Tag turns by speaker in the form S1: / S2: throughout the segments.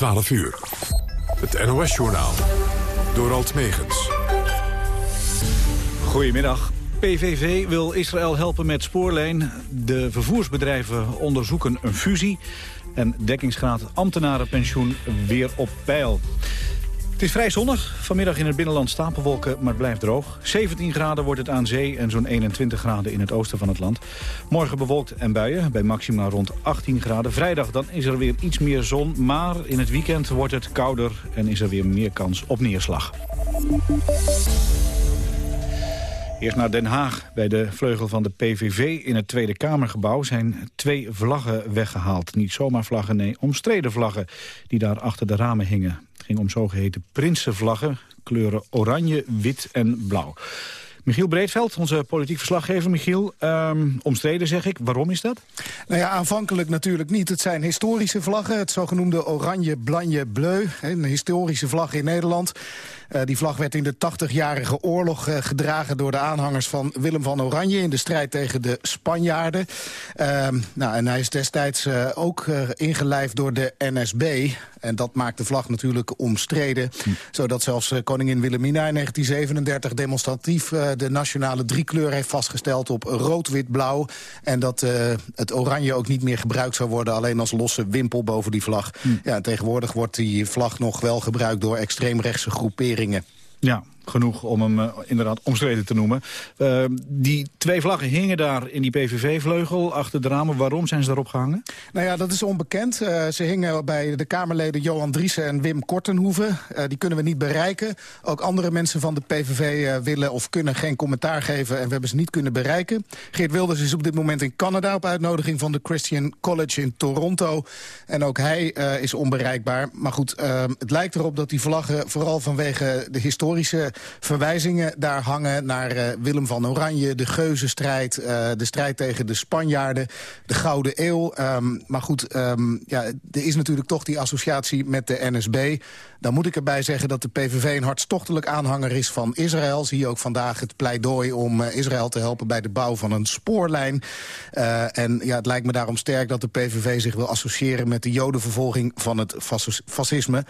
S1: 12 uur. Het NOS-journaal. Door Alt Megens.
S2: Goedemiddag. PVV wil Israël helpen met spoorlijn. De vervoersbedrijven onderzoeken een fusie. En dekkingsgraad ambtenarenpensioen weer op peil. Het is vrij zonnig. Vanmiddag in het binnenland stapelwolken, maar het blijft droog. 17 graden wordt het aan zee en zo'n 21 graden in het oosten van het land. Morgen bewolkt en buien, bij maxima rond 18 graden. Vrijdag dan is er weer iets meer zon, maar in het weekend wordt het kouder... en is er weer meer kans op neerslag. Eerst naar Den Haag. Bij de vleugel van de PVV in het Tweede Kamergebouw zijn twee vlaggen weggehaald. Niet zomaar vlaggen, nee, omstreden vlaggen die daar achter de ramen hingen. Om zogeheten prinsenvlaggen, kleuren oranje, wit en blauw. Michiel Breedveld, onze politiek verslaggever. Michiel, um, omstreden zeg ik. Waarom is dat?
S3: Nou ja, aanvankelijk natuurlijk niet. Het zijn historische vlaggen. Het zogenoemde oranje, blanje, bleu. Een historische vlag in Nederland. Uh, die vlag werd in de 80-jarige oorlog uh, gedragen door de aanhangers van Willem van Oranje... in de strijd tegen de Spanjaarden. Uh, nou, en hij is destijds uh, ook ingelijfd door de NSB. En dat maakt de vlag natuurlijk omstreden. Hm. Zodat zelfs koningin Wilhelmina in 1937 demonstratief... de nationale driekleur heeft vastgesteld op rood, wit, blauw. En dat het oranje ook niet meer gebruikt zou worden... alleen als losse wimpel boven die vlag. Hm. Ja, tegenwoordig wordt die vlag nog wel gebruikt door extreemrechtse groeperingen
S2: ja, genoeg om hem uh, inderdaad omstreden te noemen. Uh, die twee vlaggen hingen daar in die PVV-vleugel achter de ramen. Waarom zijn ze daarop gehangen?
S3: Nou ja, dat is onbekend. Uh, ze hingen bij de Kamerleden Johan Driessen en Wim Kortenhoeven. die kunnen we niet bereiken. Ook andere mensen van de PVV willen of kunnen geen commentaar geven... en we hebben ze niet kunnen bereiken. Geert Wilders is op dit moment in Canada... op uitnodiging van de Christian College in Toronto. En ook hij is onbereikbaar. Maar goed, het lijkt erop dat die vlaggen... vooral vanwege de historische verwijzingen daar hangen naar uh, Willem van Oranje... de Geuzenstrijd, uh, de strijd tegen de Spanjaarden, de Gouden Eeuw. Um, maar goed, um, ja, er is natuurlijk toch die associatie met de NSB. Dan moet ik erbij zeggen dat de PVV een hartstochtelijk aanhanger is van Israël. Zie je ook vandaag het pleidooi om uh, Israël te helpen bij de bouw van een spoorlijn. en ja, het lijkt me daarom sterk dat de PVV zich wil associëren... met de jodenvervolging van het fascisme.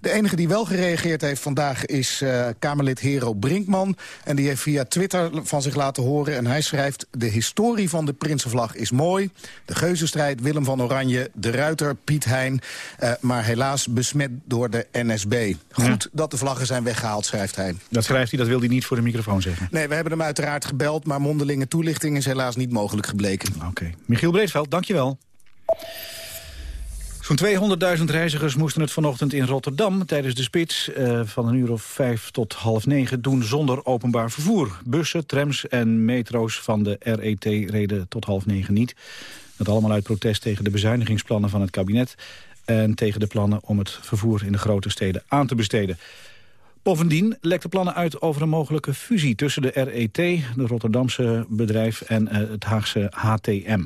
S3: De enige die wel gereageerd heeft vandaag is Kamerlid Hero Brinkman. En die heeft via Twitter van zich laten horen. En hij schrijft, de historie van de Prinsenvlag is mooi. De geuzenstrijd Willem van Oranje, de ruiter Piet Hein. Uh, maar helaas besmet door de NSB. Goed ja. dat de vlaggen zijn weggehaald, schrijft hij.
S2: Dat schrijft hij, dat wil hij niet voor de microfoon zeggen?
S3: Nee, we hebben hem uiteraard gebeld. Maar mondelinge toelichting is helaas niet mogelijk gebleken.
S2: Oké. Okay. Michiel Breedveld, dankjewel. Zo'n 200.000 reizigers moesten het vanochtend in Rotterdam tijdens de spits uh, van een uur of vijf tot half negen doen zonder openbaar vervoer. Bussen, trams en metro's van de RET reden tot half negen niet. Dat allemaal uit protest tegen de bezuinigingsplannen van het kabinet en tegen de plannen om het vervoer in de grote steden aan te besteden. Bovendien lekte plannen uit over een mogelijke fusie tussen de RET, de Rotterdamse bedrijf, en uh, het Haagse HTM.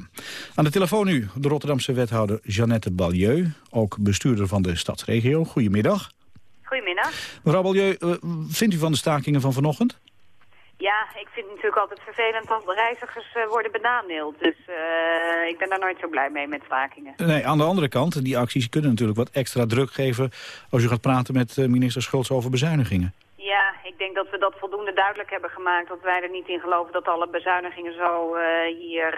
S2: Aan de telefoon nu de Rotterdamse wethouder Jeannette Balieu, ook bestuurder van de stadsregio. Goedemiddag.
S4: Goedemiddag.
S2: Mevrouw Balieu, uh, vindt u van de stakingen van vanochtend?
S4: Ja, ik vind het natuurlijk altijd vervelend als reizigers uh, worden benadeeld. Dus uh, ik ben daar nooit zo blij mee met stakingen.
S2: Nee, aan de andere kant, die acties kunnen natuurlijk wat extra druk geven... als u gaat praten met uh, minister Schultz over bezuinigingen.
S4: Ja, ik denk dat we dat voldoende duidelijk hebben gemaakt. Dat wij er niet in geloven dat alle bezuinigingen zo hier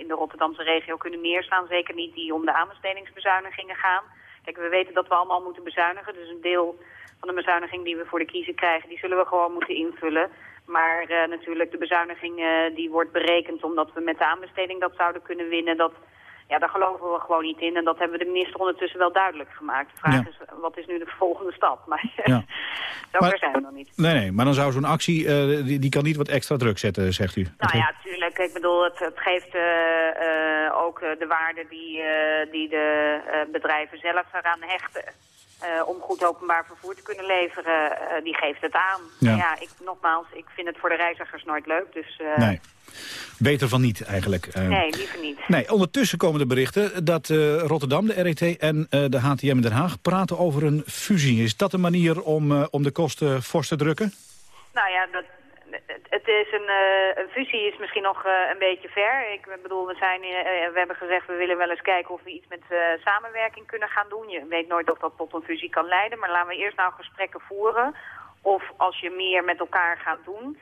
S4: in de Rotterdamse regio kunnen neerslaan. Zeker niet die om de aanbestedingsbezuinigingen gaan. Kijk, we weten dat we allemaal moeten bezuinigen. Dus een deel van de bezuiniging die we voor de kiezer krijgen, die zullen we gewoon moeten invullen. Maar uh, natuurlijk de bezuiniging uh, die wordt berekend omdat we met de aanbesteding dat zouden kunnen winnen, dat, ja, daar geloven we gewoon niet in. En dat hebben we de minister ondertussen wel duidelijk gemaakt. De vraag ja. is, wat is nu de volgende stap? Maar ja. zover zijn we nog niet.
S2: Nee, nee, maar dan zou zo'n actie, uh, die, die kan niet wat extra druk zetten, zegt u.
S4: Nou ja, tuurlijk. Ik bedoel, het, het geeft ook de waarde die, die de bedrijven zelf eraan hechten. Uh, om goed openbaar vervoer te kunnen leveren, uh, die geeft het aan. Ja. ja, ik, nogmaals, ik vind het voor de reizigers nooit leuk. Dus, uh...
S2: Nee. Beter van niet eigenlijk.
S4: nee, liever niet.
S2: Nee, ondertussen komen de berichten dat Rotterdam, de RET en de HTM in Den Haag praten over een fusie. Is dat een manier om, om de kosten fors te drukken?
S4: Nou ja, dat, het is een, een, fusie is misschien nog een beetje ver. Ik bedoel, we, zijn, we hebben gezegd we willen wel eens kijken of we iets met samenwerking kunnen gaan doen. Je weet nooit of dat tot een fusie kan leiden, maar laten we eerst nou gesprekken voeren. Of als je meer met elkaar gaat doen,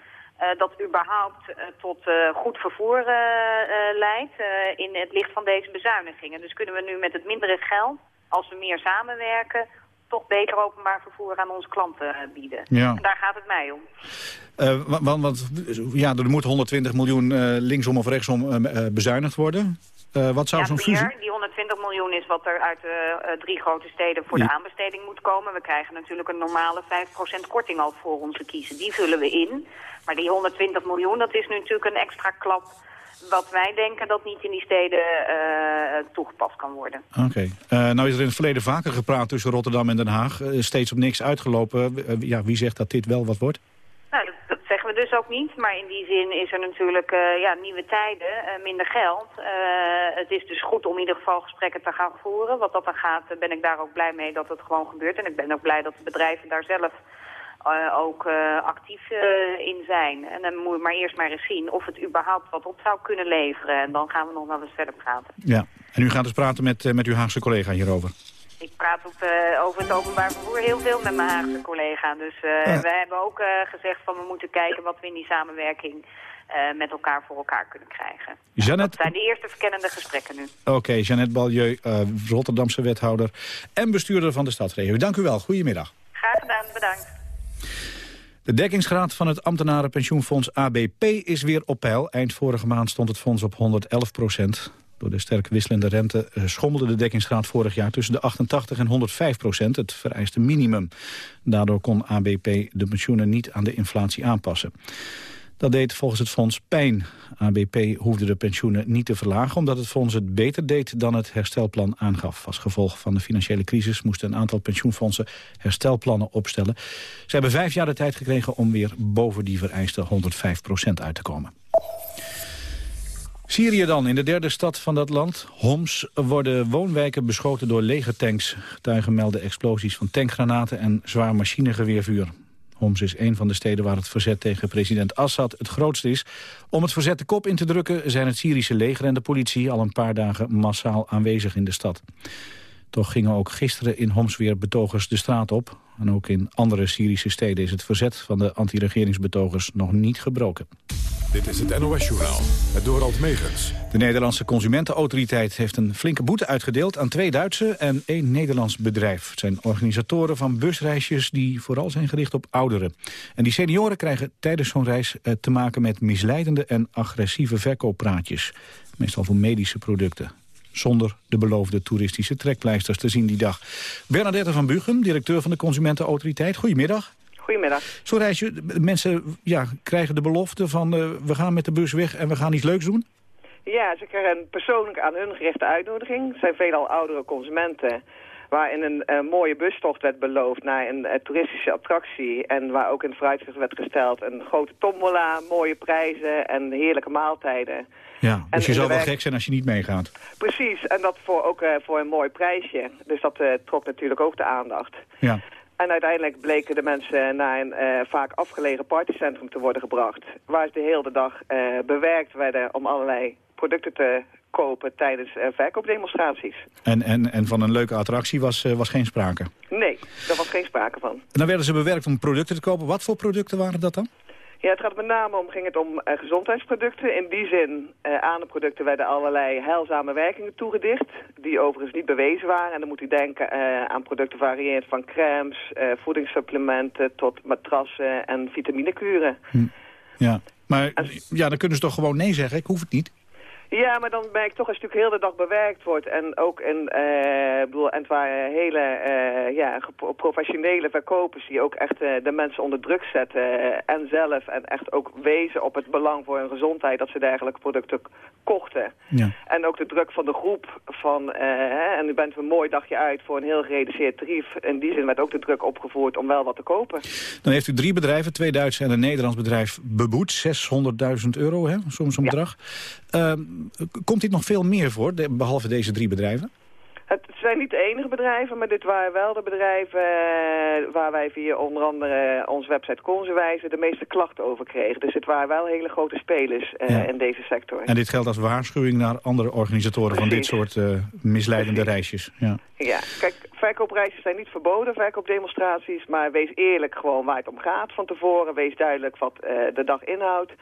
S4: dat überhaupt tot goed vervoer leidt in het licht van deze bezuinigingen. Dus kunnen we nu met het mindere geld, als we meer samenwerken toch beter openbaar vervoer aan onze klanten eh, bieden. Ja. En daar gaat het mij om.
S2: Uh, want, want, ja, er moet 120 miljoen uh, linksom of rechtsom uh, bezuinigd worden. wat zou zo'n fusie...
S4: Die 120 miljoen is wat er uit de drie grote steden voor de aanbesteding moet komen. We krijgen natuurlijk een normale 5% korting al voor onze kiezen. Die vullen we in. Maar die 120 miljoen, dat is nu natuurlijk een extra klap wat wij denken dat niet in die steden uh, toegepast kan worden.
S2: Oké. Okay. Uh, nou is er in het verleden vaker gepraat tussen Rotterdam en Den Haag. Uh, steeds op niks uitgelopen. ja, wie zegt dat dit wel wat wordt?
S4: Nou, dat, dat, zeggen we dus ook niet. Maar in die zin is er natuurlijk ja, nieuwe tijden, minder geld. het is dus goed om in ieder geval gesprekken te gaan voeren. Wat dat dan gaat, ben ik daar ook blij mee dat het gewoon gebeurt. En ik ben ook blij dat de bedrijven daar zelf uh, ook uh, actief uh, in zijn. En dan moet je maar eerst maar eens zien of het überhaupt wat op zou kunnen leveren. En dan gaan we nog wel eens verder praten.
S2: Ja, en u gaat dus praten met, met uw Haagse collega hierover?
S4: Ik praat op, over het openbaar vervoer heel veel met mijn Haagse collega. Dus ja. wij hebben ook gezegd van we moeten kijken wat we in die samenwerking met elkaar voor elkaar kunnen krijgen. Jeannette... Dat zijn de eerste verkennende gesprekken nu.
S2: Oké, okay, Jeannette Balieu, Rotterdamse wethouder en bestuurder van de stadsregio. Dank u wel, goedemiddag.
S4: Graag gedaan, bedankt.
S2: De dekkingsgraad van het ambtenarenpensioenfonds ABP is weer op peil. Eind vorige maand stond het fonds op 111 procent. Door de sterk wisselende rente eh, schommelde de dekkingsgraad vorig jaar tussen de 88 en 105 procent, het vereiste minimum. Daardoor kon ABP de pensioenen niet aan de inflatie aanpassen. Dat deed volgens het fonds pijn. ABP hoefde de pensioenen niet te verlagen... omdat het fonds het beter deed dan het herstelplan aangaf. Als gevolg van de financiële crisis moesten een aantal pensioenfondsen herstelplannen opstellen. Ze hebben vijf jaar de tijd gekregen om weer boven die vereiste 105% uit te komen. Syrië dan. In de derde stad van dat land, Homs, worden woonwijken beschoten door legertanks. Getuigen melden explosies van tankgranaten en zwaar machinegeweervuur. Homs is een van de steden waar het verzet tegen president Assad het grootste is. Om het verzet de kop in te drukken zijn het Syrische leger en de politie al een paar dagen massaal aanwezig in de stad. Toch gingen ook gisteren in Homs weer betogers de straat op. En ook in andere Syrische steden is het verzet van de anti-regeringsbetogers nog niet gebroken.
S1: Dit is het NOS-journaal, het Dorald Megens.
S2: De Nederlandse Consumentenautoriteit heeft een flinke boete uitgedeeld... aan twee Duitse en één Nederlands bedrijf. Het zijn organisatoren van busreisjes die vooral zijn gericht op ouderen. En die senioren krijgen tijdens zo'n reis eh, te maken met misleidende en agressieve verkooppraatjes. Meestal voor medische producten zonder de beloofde toeristische trekpleisters te zien die dag. Bernadette van Bugem, directeur van de Consumentenautoriteit. Goedemiddag.
S5: Goedemiddag.
S2: Zo reisje, mensen ja, krijgen de belofte van uh, we gaan met de bus weg en we gaan iets leuks doen?
S5: Ja, ze krijgen persoonlijk aan hun gerichte uitnodiging. Het zijn veelal oudere consumenten waarin een uh, mooie bustocht werd beloofd naar een uh, toeristische attractie. En waar ook in het vooruitzicht werd gesteld een grote tombola, mooie prijzen en heerlijke maaltijden.
S2: Ja, dus je zou wel gek zijn als je niet meegaat.
S5: Precies, en dat voor, ook uh, voor een mooi prijsje. Dus dat trok natuurlijk ook de aandacht.
S2: Ja.
S5: En uiteindelijk bleken de mensen naar een uh, vaak afgelegen partycentrum te worden gebracht. Waar ze de hele dag uh, bewerkt werden om allerlei producten te kopen tijdens uh, verkoopdemonstraties.
S2: En, en, en van een leuke attractie was, was geen sprake?
S5: Nee, daar was geen sprake van. En
S2: dan werden ze bewerkt om producten te kopen. Wat voor producten waren dat dan?
S5: Ja, het gaat met name om, ging het om uh, gezondheidsproducten. In die zin, uh, aan de producten werden allerlei heilzame werkingen toegedicht. Die overigens niet bewezen waren. En dan moet u denken uh, aan producten variërend van crèmes, voedingssupplementen tot matrassen en vitaminekuren. Hm.
S2: Ja, maar ja, dan kunnen ze toch gewoon nee zeggen? Ik hoef het niet.
S5: Ja, maar dan merk ik toch als het natuurlijk heel de dag bewerkt wordt. En ook in, uh, bedoel, en het waren hele uh, ja, professionele verkopers die ook echt uh, de mensen onder druk zetten. en zelf en echt ook wezen op het belang voor hun gezondheid dat ze dergelijke producten kochten. Ja. En ook de druk van de groep van, hè, en u bent een mooi dagje uit voor een heel gereduceerd tarief. In die zin werd ook de druk opgevoerd om wel wat te kopen.
S2: Dan heeft u drie bedrijven, twee Duitse en een Nederlands bedrijf, beboet. 600.000 euro, hè, soms een bedrag. Ehm, komt dit nog veel meer voor, behalve deze drie bedrijven?
S5: Het zijn niet de enige bedrijven, maar dit waren wel de bedrijven eh, waar wij via onder andere onze website Consuwijze de meeste klachten over kregen. Dus het waren wel hele grote spelers uh, in deze sector.
S2: En dit geldt als waarschuwing naar andere organisatoren van dit soort uh, misleidende reisjes. Ja.
S5: ja, kijk, verkoopreisjes zijn niet verboden, verkoopdemonstraties, maar wees eerlijk gewoon waar het om gaat van tevoren. Wees duidelijk wat de dag inhoudt.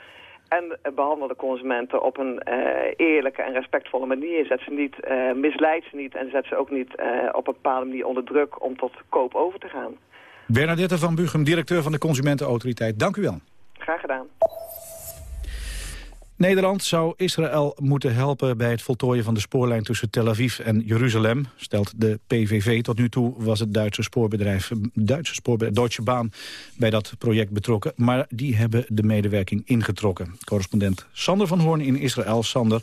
S5: En behandel de consumenten op een uh, eerlijke en respectvolle manier. Zet ze niet, uh, misleid ze niet en zet ze ook niet uh, op een bepaalde manier onder druk om tot koop over te gaan.
S2: Bernadette van Bugem, directeur van de Consumentenautoriteit. Dank u wel.
S5: Graag gedaan.
S2: Nederland zou Israël moeten helpen bij het voltooien van de spoorlijn tussen Tel Aviv en Jeruzalem, stelt de PVV. Tot nu toe was het Duitse spoorbedrijf, Duitse Deutsche Bahn bij dat project betrokken, maar die hebben de medewerking ingetrokken. Correspondent Sander van Hoorn in Israël. Sander,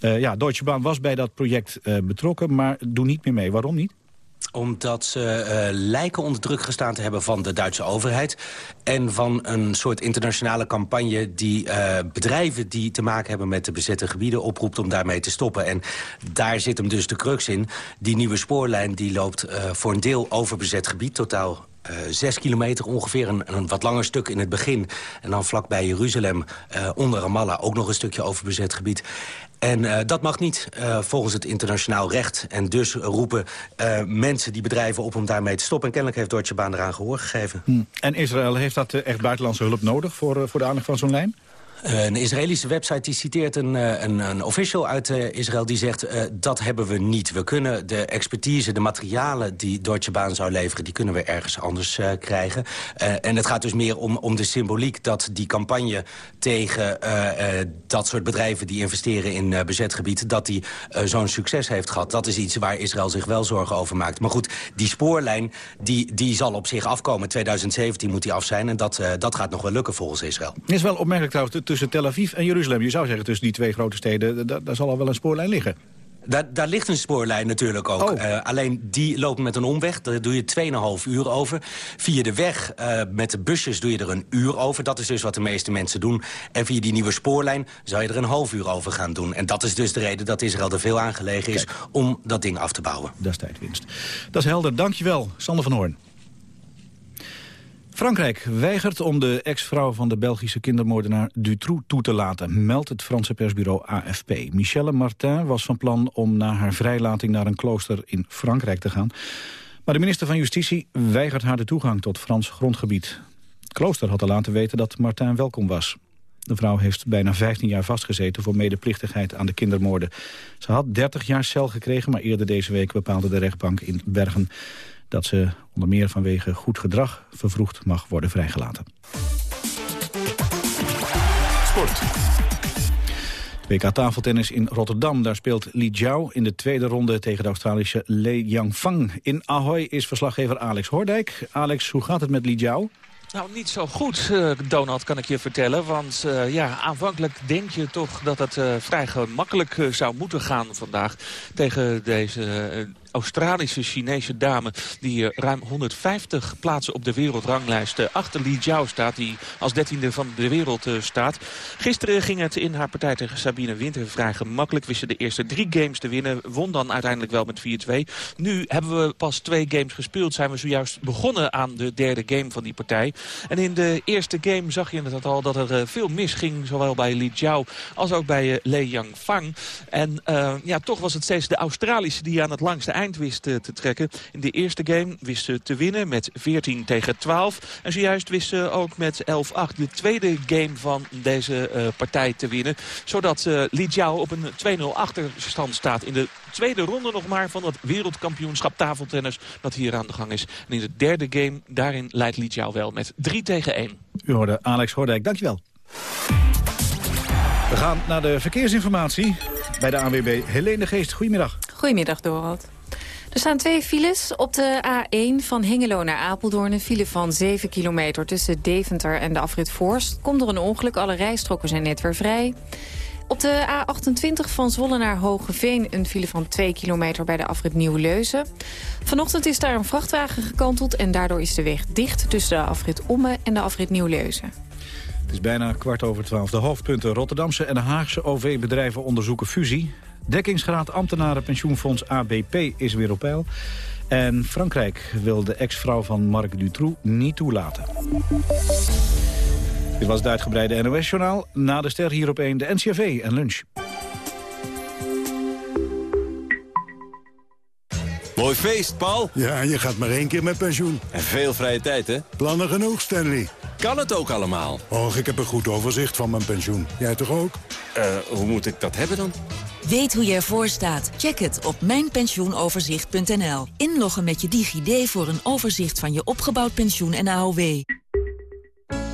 S2: uh, ja, Deutsche Bahn was bij dat project uh, betrokken, maar doet niet meer mee. Waarom niet?
S6: Omdat ze uh, lijken onder druk gestaan te hebben van de Duitse overheid... en van een soort internationale campagne die uh, bedrijven die te maken hebben met de bezette gebieden oproept om daarmee te stoppen. En daar zit hem dus de crux in. Die nieuwe spoorlijn die loopt uh, voor een deel over bezet gebied, totaal zes kilometer ongeveer, een, wat langer stuk in het begin. En dan vlakbij Jeruzalem, onder Ramallah, ook nog een stukje over bezet gebied. En uh, dat mag niet uh, volgens het internationaal recht. En dus roepen uh, mensen die bedrijven op om daarmee te stoppen. En kennelijk heeft Deutsche Bahn eraan gehoor gegeven.
S2: Hm. En Israël, heeft dat echt buitenlandse hulp nodig voor, voor de aandacht van zo'n lijn?
S6: Uh, een Israëlische website die citeert een, een, een official uit uh, Israël die zegt... Dat hebben we niet. We kunnen de expertise, de materialen die Deutsche Bahn zou leveren... die kunnen we ergens anders krijgen. en het gaat dus meer om, om de symboliek dat die campagne tegen dat soort bedrijven... die investeren in bezet gebied, dat die zo'n succes heeft gehad. Dat is iets waar Israël zich wel zorgen over maakt. Maar goed, die spoorlijn die, die zal op zich afkomen. 2017 moet die af zijn en dat, dat gaat nog wel lukken volgens Israël.
S2: Is wel opmerkelijk trouwens tussen Tel Aviv en Jeruzalem. Je zou zeggen tussen die twee grote steden, daar zal al wel een spoorlijn liggen.
S6: Daar, daar, ligt een spoorlijn natuurlijk ook. Oh. Uh, alleen die loopt met een omweg. Daar doe je 2,5 uur over. Via de weg uh, met de busjes doe je er een uur over. Dat is dus wat de meeste mensen doen. En via die nieuwe spoorlijn zou je er een half uur over gaan doen. En dat is dus de reden dat Israël er veel aangelegen is... Kijk. om dat ding af te bouwen.
S2: Dat is tijdwinst. Dat is helder. Dankjewel, Sander van Hoorn. Frankrijk weigert om de ex-vrouw van de Belgische kindermoordenaar Dutroux toe te laten, meldt het Franse persbureau AFP. Michelle Martin was van plan om na haar vrijlating naar een klooster in Frankrijk te gaan. Maar de minister van Justitie weigert haar de toegang tot Frans grondgebied. Het klooster had al laten weten dat Martin welkom was. De vrouw heeft bijna 15 jaar vastgezeten voor medeplichtigheid aan de kindermoorden. Ze had 30 jaar cel gekregen, maar eerder deze week bepaalde de rechtbank in Bergen dat ze onder meer vanwege goed gedrag vervroegd mag worden vrijgelaten.
S1: Sport.
S2: WK tafeltennis in Rotterdam. Daar speelt Li Jiao in de tweede ronde tegen de Australische Le Yangfang. In Ahoy is verslaggever Alex Hoordijk. Alex, hoe gaat het met Li Jiao?
S7: Nou, niet zo goed, uh, Donald, kan ik je vertellen. Want uh, ja, aanvankelijk denk je toch dat het uh, vrij gemakkelijk zou moeten gaan vandaag... tegen deze Australische Chinese dame... die ruim 150 plaatsen op de wereldranglijst achter Li Jiao staat... die als dertiende van de wereld staat. Gisteren ging het in haar partij tegen Sabine Winter vrij gemakkelijk. Wist ze de eerste drie games te winnen. Won dan uiteindelijk wel met 4-2. Nu hebben we pas twee games gespeeld. Zijn we zojuist begonnen aan de derde game van die partij. En in de eerste game zag je inderdaad al dat er veel misging. Zowel bij Li Jiao als ook bij Le Yangfang. En uh, ja, toch was het steeds de Australische die aan het langste eind wist uh, te trekken. In de eerste game wist ze te winnen met 14 tegen 12. En zojuist wist ze ook met 11-8 de tweede game van deze uh, partij te winnen. Zodat Li Jiao op een 2-0 achterstand staat in de tweede ronde nog maar van het wereldkampioenschap tafeltennis dat hier aan de gang is. En in de derde game, daarin leidt Li Jiao wel met 3 tegen 1.
S2: U hoorde Alex Hoordijk, dankjewel. We gaan naar de verkeersinformatie bij de ANWB. Helene de Geest, goedemiddag.
S8: Goedemiddag, Dorald. Er staan twee files op de A1 van Hengelo naar Apeldoorn. Een file van 7 kilometer tussen Deventer en de afrit Voorst. Komt er een ongeluk, alle rijstroken zijn net weer vrij. Op de A28 van Zwolle naar Hogeveen een file van 2 kilometer bij de afrit Nieuw-Leuzen. Vanochtend is daar een vrachtwagen gekanteld en daardoor is de weg dicht tussen de afrit Omme en de afrit Nieuw-Leuzen.
S2: Het is bijna kwart over twaalf. De hoofdpunten Rotterdamse en Haagse OV-bedrijven onderzoeken fusie. Dekkingsgraad ambtenarenpensioenfonds ABP is weer op peil. En Frankrijk wil de ex-vrouw van Marc Dutroux niet toelaten. Dit was het uitgebreide NOS-journaal. Na de ster hier op 1 de NCRV en lunch.
S9: Mooi feest, Paul.
S10: Ja, je gaat maar één keer met pensioen.
S9: En veel vrije tijd, hè?
S10: Plannen genoeg, Stanley.
S9: Kan het ook allemaal?
S10: Och, ik heb een goed overzicht van mijn pensioen. Jij toch ook?
S9: Eh, hoe moet ik dat hebben dan?
S11: Weet hoe je ervoor staat? Check het op mijnpensioenoverzicht.nl. Inloggen met je DigiD voor een overzicht van je opgebouwd pensioen en AOW.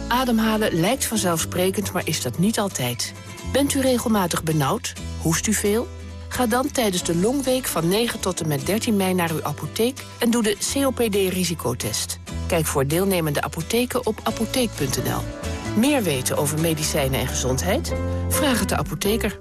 S12: Ademhalen lijkt vanzelfsprekend, maar is dat niet altijd. Bent u regelmatig benauwd? Hoest u veel? Ga dan tijdens de longweek van 9 tot en met 13 mei naar uw apotheek en doe de COPD-risicotest. Kijk voor deelnemende apotheken op apotheek.nl. Meer weten over medicijnen en gezondheid? Vraag het de apotheker.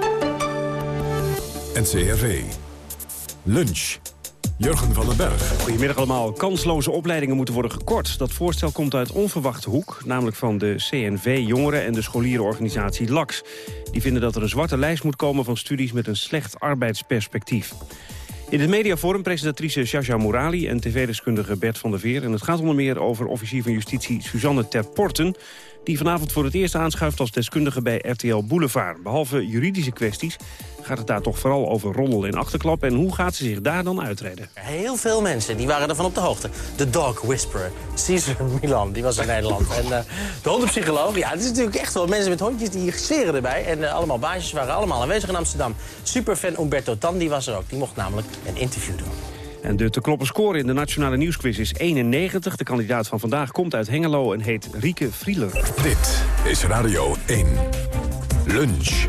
S1: NCRV. Lunch. Jurgen van den Berg.
S13: Goedemiddag allemaal. Kansloze opleidingen moeten worden gekort. Dat voorstel komt uit onverwachte hoek, namelijk van de CNV-jongeren en de scholierenorganisatie LAX. Die vinden dat er een zwarte lijst moet komen van studies met een slecht arbeidsperspectief. In het mediaforum presentatrice Shasha Morali en tv-deskundige Bert van der Veer. En het gaat onder meer over officier van justitie Suzanne Terporten die vanavond voor het eerst aanschuift als deskundige bij RTL Boulevard. Behalve juridische kwesties gaat het daar toch vooral over rommel en achterklap. En hoe gaat ze zich daar dan uitreden?
S14: Heel veel mensen die waren ervan op de hoogte. De dog whisperer, Caesar Milan, die was in Nederland. En uh, de hondenpsycholoog, ja, het is natuurlijk echt wel mensen met hondjes die zweren erbij. En uh, allemaal baasjes waren allemaal aanwezig in Amsterdam. Superfan Umberto Tan, die was er ook. Die mocht namelijk een interview doen.
S13: En de te kloppen score in de Nationale Nieuwsquiz is 91. De kandidaat van vandaag komt uit Hengelo en heet Rieke Vrieler.
S1: Dit is Radio 1. Lunch.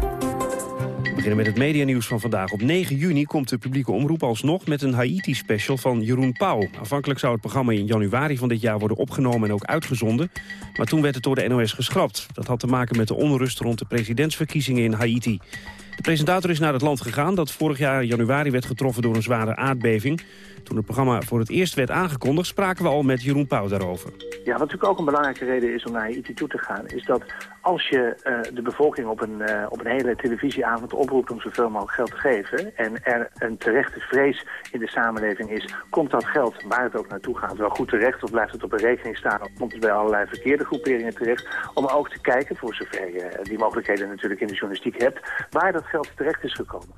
S13: We beginnen met het medianieuws van vandaag. Op 9 juni komt de publieke omroep alsnog met een Haiti-special van Jeroen Pauw. Afhankelijk zou het programma in januari van dit jaar worden opgenomen en ook uitgezonden. Maar toen werd het door de NOS geschrapt. Dat had te maken met de onrust rond de presidentsverkiezingen in Haiti. De presentator is naar het land gegaan dat vorig jaar januari werd getroffen door een zware aardbeving. Toen het programma voor het eerst werd aangekondigd spraken we al met Jeroen Pauw daarover.
S15: Ja, wat natuurlijk ook een belangrijke reden is om naar Haiti toe te gaan... is dat als je uh, de bevolking op een, uh, op een hele televisieavond oproept om zoveel mogelijk geld te geven... en er een terechte vrees in de samenleving is... komt dat geld, waar het ook naartoe gaat, wel goed terecht... of blijft het op een rekening staan of komt het bij allerlei verkeerde groeperingen terecht... om ook te kijken, voor zover je die mogelijkheden natuurlijk in de journalistiek hebt... waar dat geld terecht is gekomen.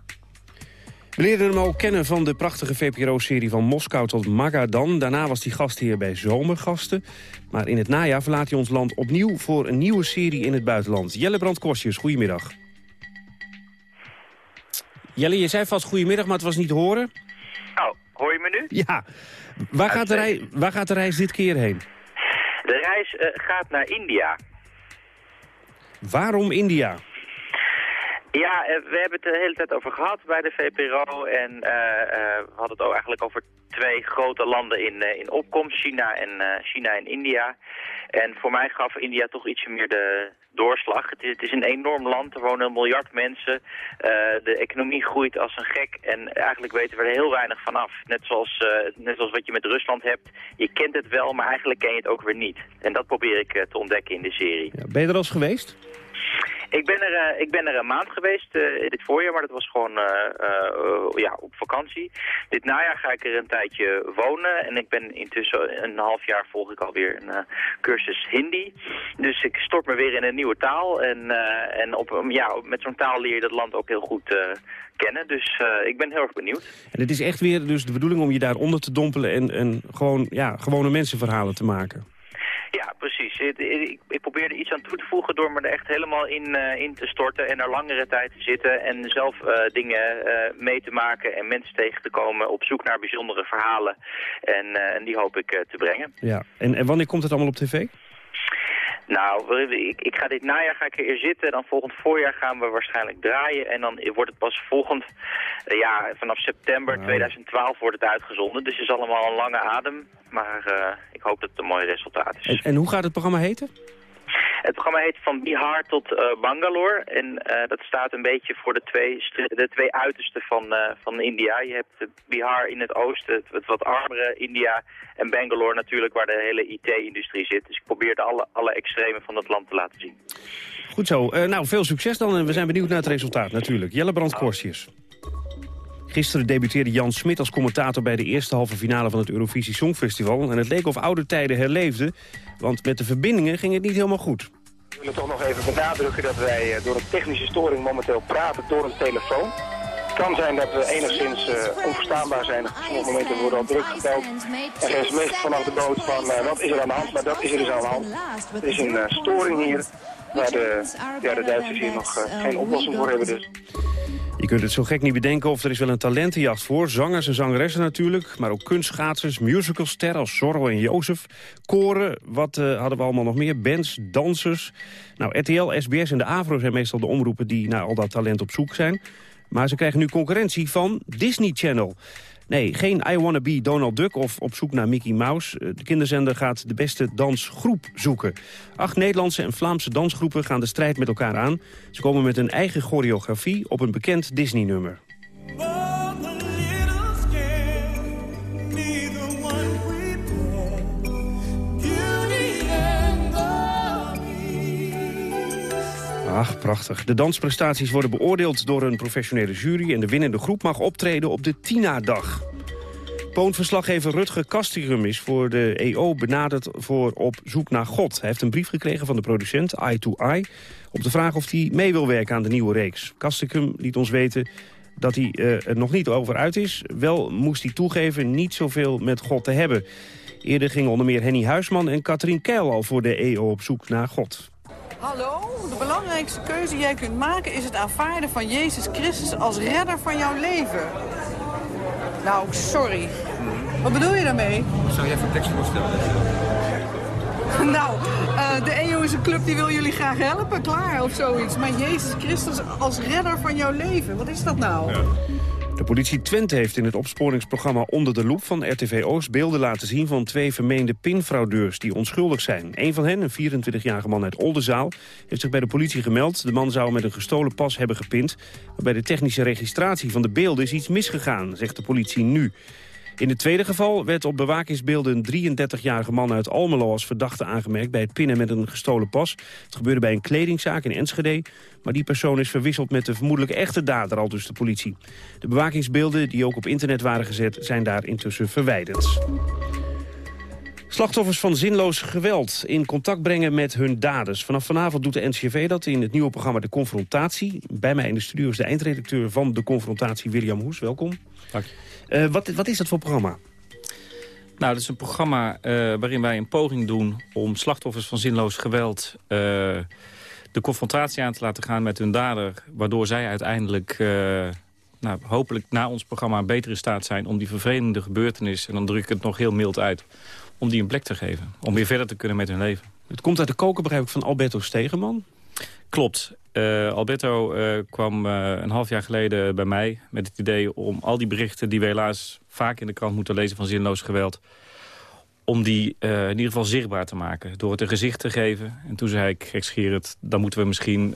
S13: We leerden hem ook kennen van de prachtige VPRO-serie van Moskou tot Magadan. Daarna was hij gastheer bij Zomergasten. Maar in het najaar verlaat hij ons land opnieuw voor een nieuwe serie in het buitenland. Jelle Brand goedemiddag. Jelle, je zei vast goedemiddag, maar het was niet horen.
S16: Oh, hoor je me nu?
S13: Ja. Waar gaat, de reis, waar gaat de reis dit keer heen?
S16: De reis uh, gaat naar India.
S13: Waarom India?
S16: Ja, eh, we hebben het de hele tijd over gehad bij de VPRO. En uh, uh, we hadden het ook eigenlijk over twee grote landen in, in opkomst, China en, China en India. En voor mij gaf India toch ietsje meer de doorslag. Het is, een enorm land, er wonen een miljard mensen. de economie groeit als een gek en eigenlijk weten we er heel weinig vanaf. Net zoals, net zoals wat je met Rusland hebt. Je kent het wel, maar eigenlijk ken je het ook weer niet. En dat probeer ik te ontdekken in de serie.
S13: Ja, ben je er al eens geweest?
S16: Ik ben er, uh, ik ben er een maand geweest uh, dit voorjaar, maar dat was gewoon uh, ja, op vakantie. Dit najaar ga ik er een tijdje wonen en ik ben intussen een half jaar volg ik alweer een cursus Hindi. Dus ik stort me weer in een nieuwe taal en, en op, ja, met zo'n taal leer je dat land ook heel goed kennen. Dus ik ben heel erg benieuwd.
S13: En het is echt weer dus de bedoeling om je daaronder te dompelen en, en gewoon ja, gewone mensenverhalen te maken.
S16: Ja, precies. Ik, probeerde iets aan toe te voegen door me er echt helemaal in, uh, in te storten en er langere tijd te zitten en zelf uh, dingen uh, mee te maken en mensen tegen te komen op zoek naar bijzondere verhalen. En, en die hoop ik te brengen.
S13: Ja, en, en wanneer komt het allemaal op tv?
S16: Nou, ik, ik ga dit najaar ga ik er zitten. Dan volgend voorjaar gaan we waarschijnlijk draaien. En dan wordt het pas volgend, eh, ja, vanaf september 2012 wordt het uitgezonden. Dus het is allemaal een lange adem. Maar eh, ik hoop dat het een mooi resultaat is.
S13: En, en hoe gaat het programma heten?
S16: Het programma heet Van Bihar tot eh, Bangalore. En eh, dat staat een beetje voor de twee, de twee uitersten van, eh, van India. Je hebt Bihar in het oosten, het, wat armere India. En Bangalore natuurlijk, waar de hele IT-industrie zit. Dus ik probeer de alle, alle extremen van dat land te laten zien.
S13: Goed zo. Nou, veel succes dan en we zijn benieuwd naar het resultaat natuurlijk. Jelle Korsius. Gisteren debuteerde Jan Smit als commentator bij de eerste halve finale van het Eurovisie Songfestival. En het leek of oude tijden herleefden, want met de verbindingen ging het niet helemaal goed.
S17: We willen toch nog even benadrukken dat wij eh, door een technische storing momenteel praten door een telefoon. Het kan zijn dat we enigszins eh, onverstaanbaar zijn. Op sommige momenten worden al druk geteld. En er is meest vanaf de boot van eh, wat is er aan de hand, maar dat is er dus aan de hand. Er is een storing hier waar de, ja, de Duitsers hier nog geen oplossing voor hebben. Dus.
S13: Kunt het zo gek niet bedenken of er is wel een talentenjacht voor. Zangers en zangeressen natuurlijk, maar ook kunstschaatsers, musicalsterren als Zorro en Jozef. Koren, wat eh, hadden we allemaal nog meer? Bands, dansers. Nou, RTL, SBS en de AVRO zijn meestal de omroepen die naar al dat talent op zoek zijn. Maar ze krijgen nu concurrentie van Disney Channel. Nee, geen I Wanna Be Donald Duck of op zoek naar Mickey Mouse. Eh, De kinderzender gaat de beste dansgroep zoeken. Acht Nederlandse en Vlaamse dansgroepen gaan de strijd met elkaar aan. Ze komen met een eigen choreografie op een bekend Disney-nummer. Ach, prachtig. De dansprestaties worden beoordeeld door een professionele jury... en de winnende groep mag optreden op de Tina-dag. Poonverslaggever Rutger Kastigum is voor de EO benaderd voor Op zoek naar God. Hij heeft een brief gekregen van de producent, Eye to Eye... op de vraag of hij mee wil werken aan de nieuwe reeks. Kastigum liet ons weten dat hij eh, er nog niet over uit is. Wel moest hij toegeven niet zoveel met God te hebben. Eerder gingen onder meer Henny Huisman en Katrien Keil al voor de EO op zoek naar God.
S18: Hallo, de belangrijkste keuze die jij kunt maken is het aanvaarden van Jezus Christus als redder van jouw leven. Nou, sorry. Wat bedoel je daarmee?
S19: Zou jij van tekst voorstellen?
S18: Nou, eh, de EO is een club die wil jullie graag helpen, klaar, of zoiets. Maar Jezus Christus als redder van jouw leven, wat is dat nou?
S13: De politie Twente heeft in het opsporingsprogramma Onder de Loep van RTV Oost beelden laten zien van twee vermeende pinfraudeurs die onschuldig zijn. Een van hen, een 24-jarige man uit Oldenzaal, heeft zich bij de politie gemeld. De man zou met een gestolen pas hebben gepind. Maar bij de technische registratie van de beelden is iets misgegaan, zegt de politie nu. In het tweede geval werd op bewakingsbeelden een 33-jarige man uit Almelo als verdachte aangemerkt bij het pinnen met een gestolen pas. Het gebeurde bij een kledingzaak in Enschede, maar die persoon is verwisseld met de vermoedelijk echte dader, al dus de politie. De bewakingsbeelden die ook op internet waren gezet zijn daar intussen verwijderd. Slachtoffers van zinloos geweld in contact brengen met hun daders. Vanaf vanavond doet de NCV dat in het nieuwe programma De Confrontatie. Bij mij in de studio is de eindredacteur van De Confrontatie, William Hoes. Welkom.
S19: Dank
S13: je. Wat, wat is dat voor programma?
S19: Nou, dat is een programma eh, waarin wij een poging doen om slachtoffers van zinloos geweld... eh, de confrontatie aan te laten gaan met hun dader... waardoor zij uiteindelijk, eh, nou, hopelijk na ons programma... beter in staat zijn om die vervelende gebeurtenis... en dan druk ik het nog heel mild uit, om die een plek te geven. Om weer verder te kunnen met hun leven.
S13: Het komt uit de koken, begrijp ik, van Alberto Stegeman.
S19: Klopt. Eh, Alberto eh, kwam eh, een half jaar geleden bij mij met het idee om al die berichten... die we helaas vaak in de krant moeten lezen van zinloos geweld... om die in ieder geval zichtbaar te maken. Door het een gezicht te geven. En toen zei ik, gekscherend, dan moeten we misschien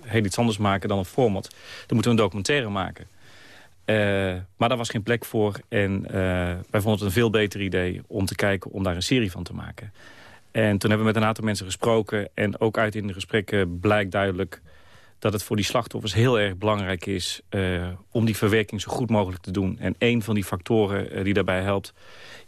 S19: heel iets anders maken dan een format. Dan moeten we een documentaire maken. Maar daar was geen plek voor. En wij vonden het een veel beter idee om te kijken om daar een serie van te maken. En toen hebben we met een aantal mensen gesproken. En ook uit in de gesprekken blijkt duidelijk dat het voor die slachtoffers heel erg belangrijk is... eh, om die verwerking zo goed mogelijk te doen. En een van die factoren eh, die daarbij helpt...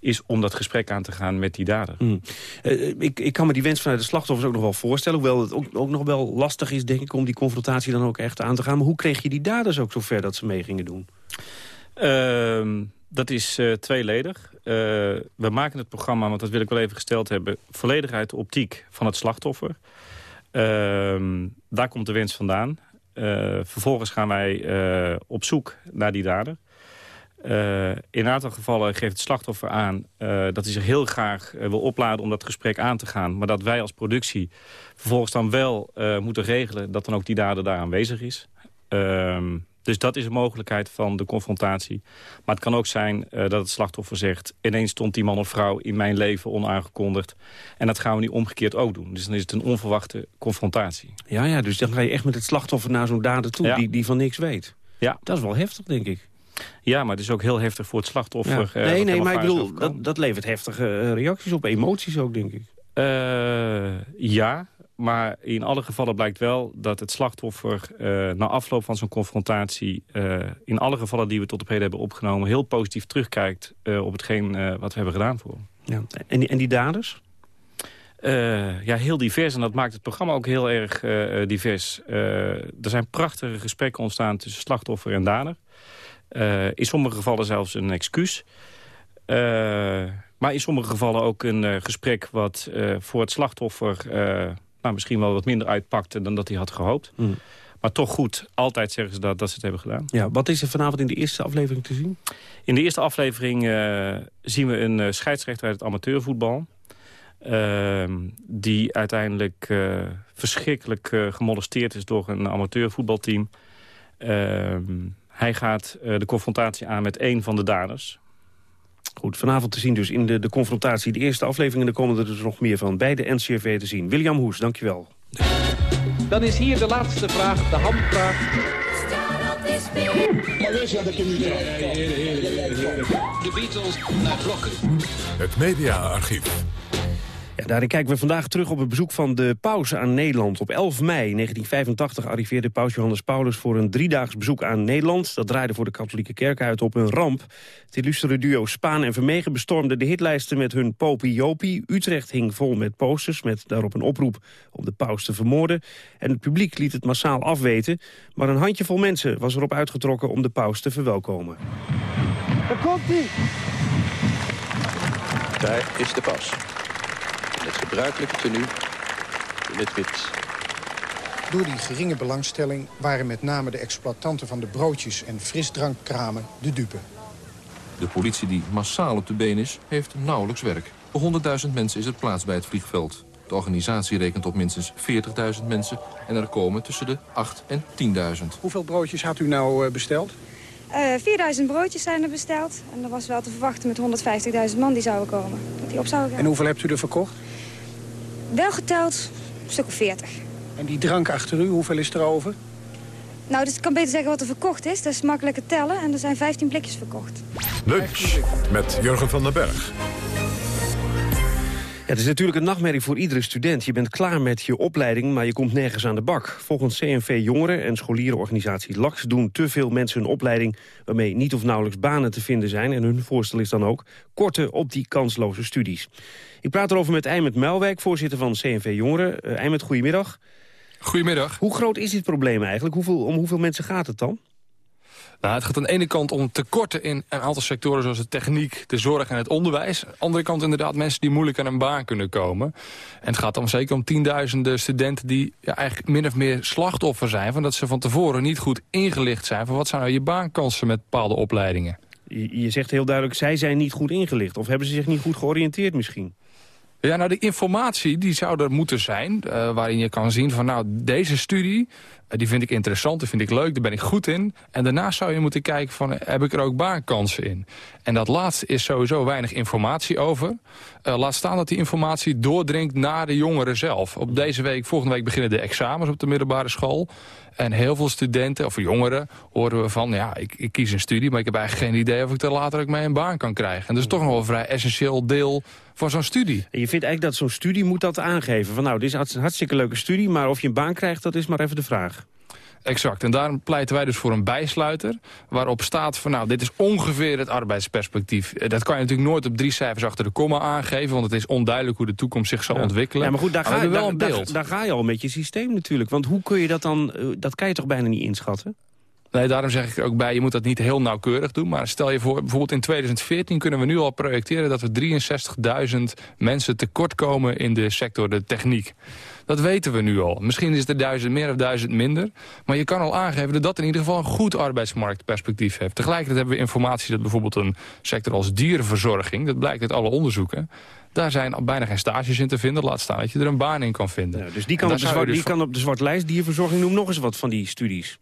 S19: is om dat gesprek aan te gaan met die dader.
S13: Mm. Eh, ik, ik kan me die wens vanuit de slachtoffers ook nog wel voorstellen. Hoewel het ook, ook nog wel lastig is, denk ik, om die confrontatie dan ook echt aan te gaan. Maar hoe kreeg je die daders ook zover dat ze mee gingen doen?
S19: Ehm, dat is tweeledig. We maken het programma, want dat wil ik wel even gesteld hebben... volledig uit de optiek van het slachtoffer. Ehm, daar komt de wens vandaan. Eh, vervolgens gaan wij eh, op zoek naar die dader.
S20: Uh, in een aantal gevallen geeft het slachtoffer aan dat hij zich heel graag wil opladen om dat gesprek aan te gaan. Maar dat wij als productie vervolgens dan wel moeten regelen dat dan ook die dader daar aanwezig is. Dus dat is een mogelijkheid van de confrontatie. Maar het kan ook zijn dat het slachtoffer zegt... ineens stond die man of vrouw in mijn leven onaangekondigd. En dat gaan we nu omgekeerd ook doen. Dus dan is het een onverwachte confrontatie.
S13: Ja, ja dus dan ga je echt met het slachtoffer naar zo'n dader toe... Ja. Die, die van niks weet.
S20: Ja.
S13: Dat is wel heftig, denk ik.
S20: Ja, maar het is ook heel heftig voor het slachtoffer.
S13: Ja. Nee, nee, maar ik bedoel, dat, dat levert heftige reacties op. Emoties ook, denk ik.
S20: Uh, ja, maar in alle gevallen blijkt wel dat het slachtoffer... Uh, na afloop van zo'n confrontatie... Uh, in alle gevallen die we tot op heden hebben opgenomen... heel positief terugkijkt op hetgeen wat we hebben gedaan voor hem.
S13: Ja. En, die, en die daders?
S20: ja, heel divers. En dat maakt het programma ook heel erg divers. er zijn prachtige gesprekken ontstaan tussen slachtoffer en dader. In sommige gevallen zelfs een excuus. Maar in sommige gevallen ook een gesprek wat voor het slachtoffer... misschien wel wat minder uitpakte dan dat hij had gehoopt. Mm. Maar toch goed, altijd zeggen ze dat, dat ze het hebben gedaan.
S13: Ja, wat is er vanavond in de eerste aflevering te zien?
S20: In de eerste aflevering zien we een scheidsrechter uit het amateurvoetbal... Ehm, die uiteindelijk verschrikkelijk gemolesteerd is door een amateurvoetbalteam... Ehm, hij gaat de confrontatie aan met één van de daders.
S13: Goed, vanavond te zien dus in de, de confrontatie. De eerste aflevering en er komen er dus nog meer van bij de NCRV te zien. William Hoes, dankjewel.
S21: Dan is hier de laatste vraag, de handvraag.
S1: De Beatles naar blokken. Het mediaarchief.
S13: Ja, daarin kijken we vandaag terug op het bezoek van de paus aan Nederland. Op 11 mei 1985 arriveerde paus Johannes Paulus voor een driedaags bezoek aan Nederland. Dat draaide voor de katholieke kerk uit op een ramp. Het illustere duo Spaan en Vermegen bestormde de hitlijsten met hun Popie Jopie. Utrecht hing vol met posters met daarop een oproep om de paus te vermoorden. En het publiek liet het massaal afweten. Maar een handjevol mensen was erop uitgetrokken om de paus te verwelkomen.
S21: Daar komt hij!
S22: Daar is de paus het gebruikelijke tenue in het wit.
S23: Door die geringe belangstelling waren met name de exploitanten van de broodjes en frisdrankkramen de dupe.
S24: De politie die massaal op de been is, heeft nauwelijks werk. Voor 100.000 mensen is het plaats bij het vliegveld. De organisatie rekent op minstens 40.000 mensen en er komen tussen de 8 en 10.000.
S23: Hoeveel broodjes had u nou besteld?
S25: Uh, 4000 broodjes zijn er besteld. En er was wel te verwachten met 150.000 man die zouden komen. Dat die op zouden gaan.
S23: En hoeveel hebt u er verkocht?
S25: Wel geteld, een stuk of 40.
S23: En die drank achter u, hoeveel is er over?
S25: Nou, dus ik kan beter zeggen wat er verkocht is. Dat is makkelijker tellen en er zijn 15 blikjes verkocht.
S1: Lunch met Jurgen van den Berg.
S13: Ja, het is natuurlijk een nachtmerrie voor iedere student. Je bent klaar met je opleiding, maar je komt nergens aan de bak. Volgens CNV Jongeren en scholierenorganisatie LAX... doen te veel mensen een opleiding waarmee niet of nauwelijks banen te vinden zijn. En hun voorstel is dan ook korten op die kansloze studies. Ik praat erover met Eimet Muilwijk, voorzitter van CNV Jongeren. Uh, Eimet, goedemiddag.
S19: Goedemiddag.
S13: Hoe groot is dit probleem eigenlijk? Hoeveel, om hoeveel mensen gaat het dan?
S19: Nou, het gaat aan de ene kant om tekorten in een aantal sectoren... zoals de techniek, de zorg en het onderwijs. Aan de andere kant inderdaad mensen die moeilijk aan een baan kunnen komen. En het gaat dan zeker om tienduizenden studenten... die ja, eigenlijk min of meer slachtoffer zijn... van dat ze van tevoren niet goed ingelicht zijn... van wat zijn nou je baankansen met bepaalde opleidingen.
S13: Je, je zegt heel duidelijk, zij zijn niet goed ingelicht. Of hebben ze zich niet goed georiënteerd misschien?
S19: Ja, nou, de informatie die zou er moeten zijn... Uh, waarin je kan zien van, nou, deze studie... Uh, die vind ik interessant, die vind ik leuk, daar ben ik goed in. En daarna zou je moeten kijken van, uh, heb ik er ook baankansen in? En dat laatste is sowieso weinig informatie over. laat staan dat die informatie doordringt naar de jongeren zelf. Op deze week, volgende week beginnen de examens op de middelbare school. En heel veel studenten, of jongeren, horen we van... ja, ik, ik, kies een studie, maar ik heb eigenlijk geen idee... of ik er later ook mee een baan kan krijgen. En dat is toch nog wel een vrij essentieel deel van zo'n studie.
S13: En je vindt eigenlijk dat zo'n studie moet dat aangeven. Van nou, dit is een hartstikke leuke studie... maar of je een baan krijgt, dat is maar even de vraag.
S19: Exact. En daarom pleiten wij dus voor een bijsluiter... waarop staat van nou, dit is ongeveer het arbeidsperspectief. Dat kan je natuurlijk nooit op drie cijfers achter de komma aangeven... want het is onduidelijk hoe de toekomst zich zal ontwikkelen.
S13: Ja, maar goed, daar, ga, je wel een beeld. Daar, daar, ga je al met je systeem natuurlijk. Want hoe kun je dat dan... Dat kan je toch bijna niet inschatten?
S19: Nee, daarom zeg ik er ook bij, je moet dat niet heel nauwkeurig doen. Maar stel je voor, bijvoorbeeld in 2014 kunnen we nu al projecteren... dat we 63.000 mensen tekortkomen in de sector de techniek. Dat weten we nu al. Misschien is het er duizend meer of duizend minder. Maar je kan al aangeven dat dat in ieder geval een goed arbeidsmarktperspectief heeft. Tegelijkertijd hebben we informatie dat bijvoorbeeld een sector als dierenverzorging... dat blijkt uit alle onderzoeken... Daar zijn al bijna geen stages in te vinden. Laat staan dat je er een baan in kan vinden.
S13: Dus die kan, op de, zwart, dus die kan op de zwarte lijst dierverzorging noem nog eens wat van die studies.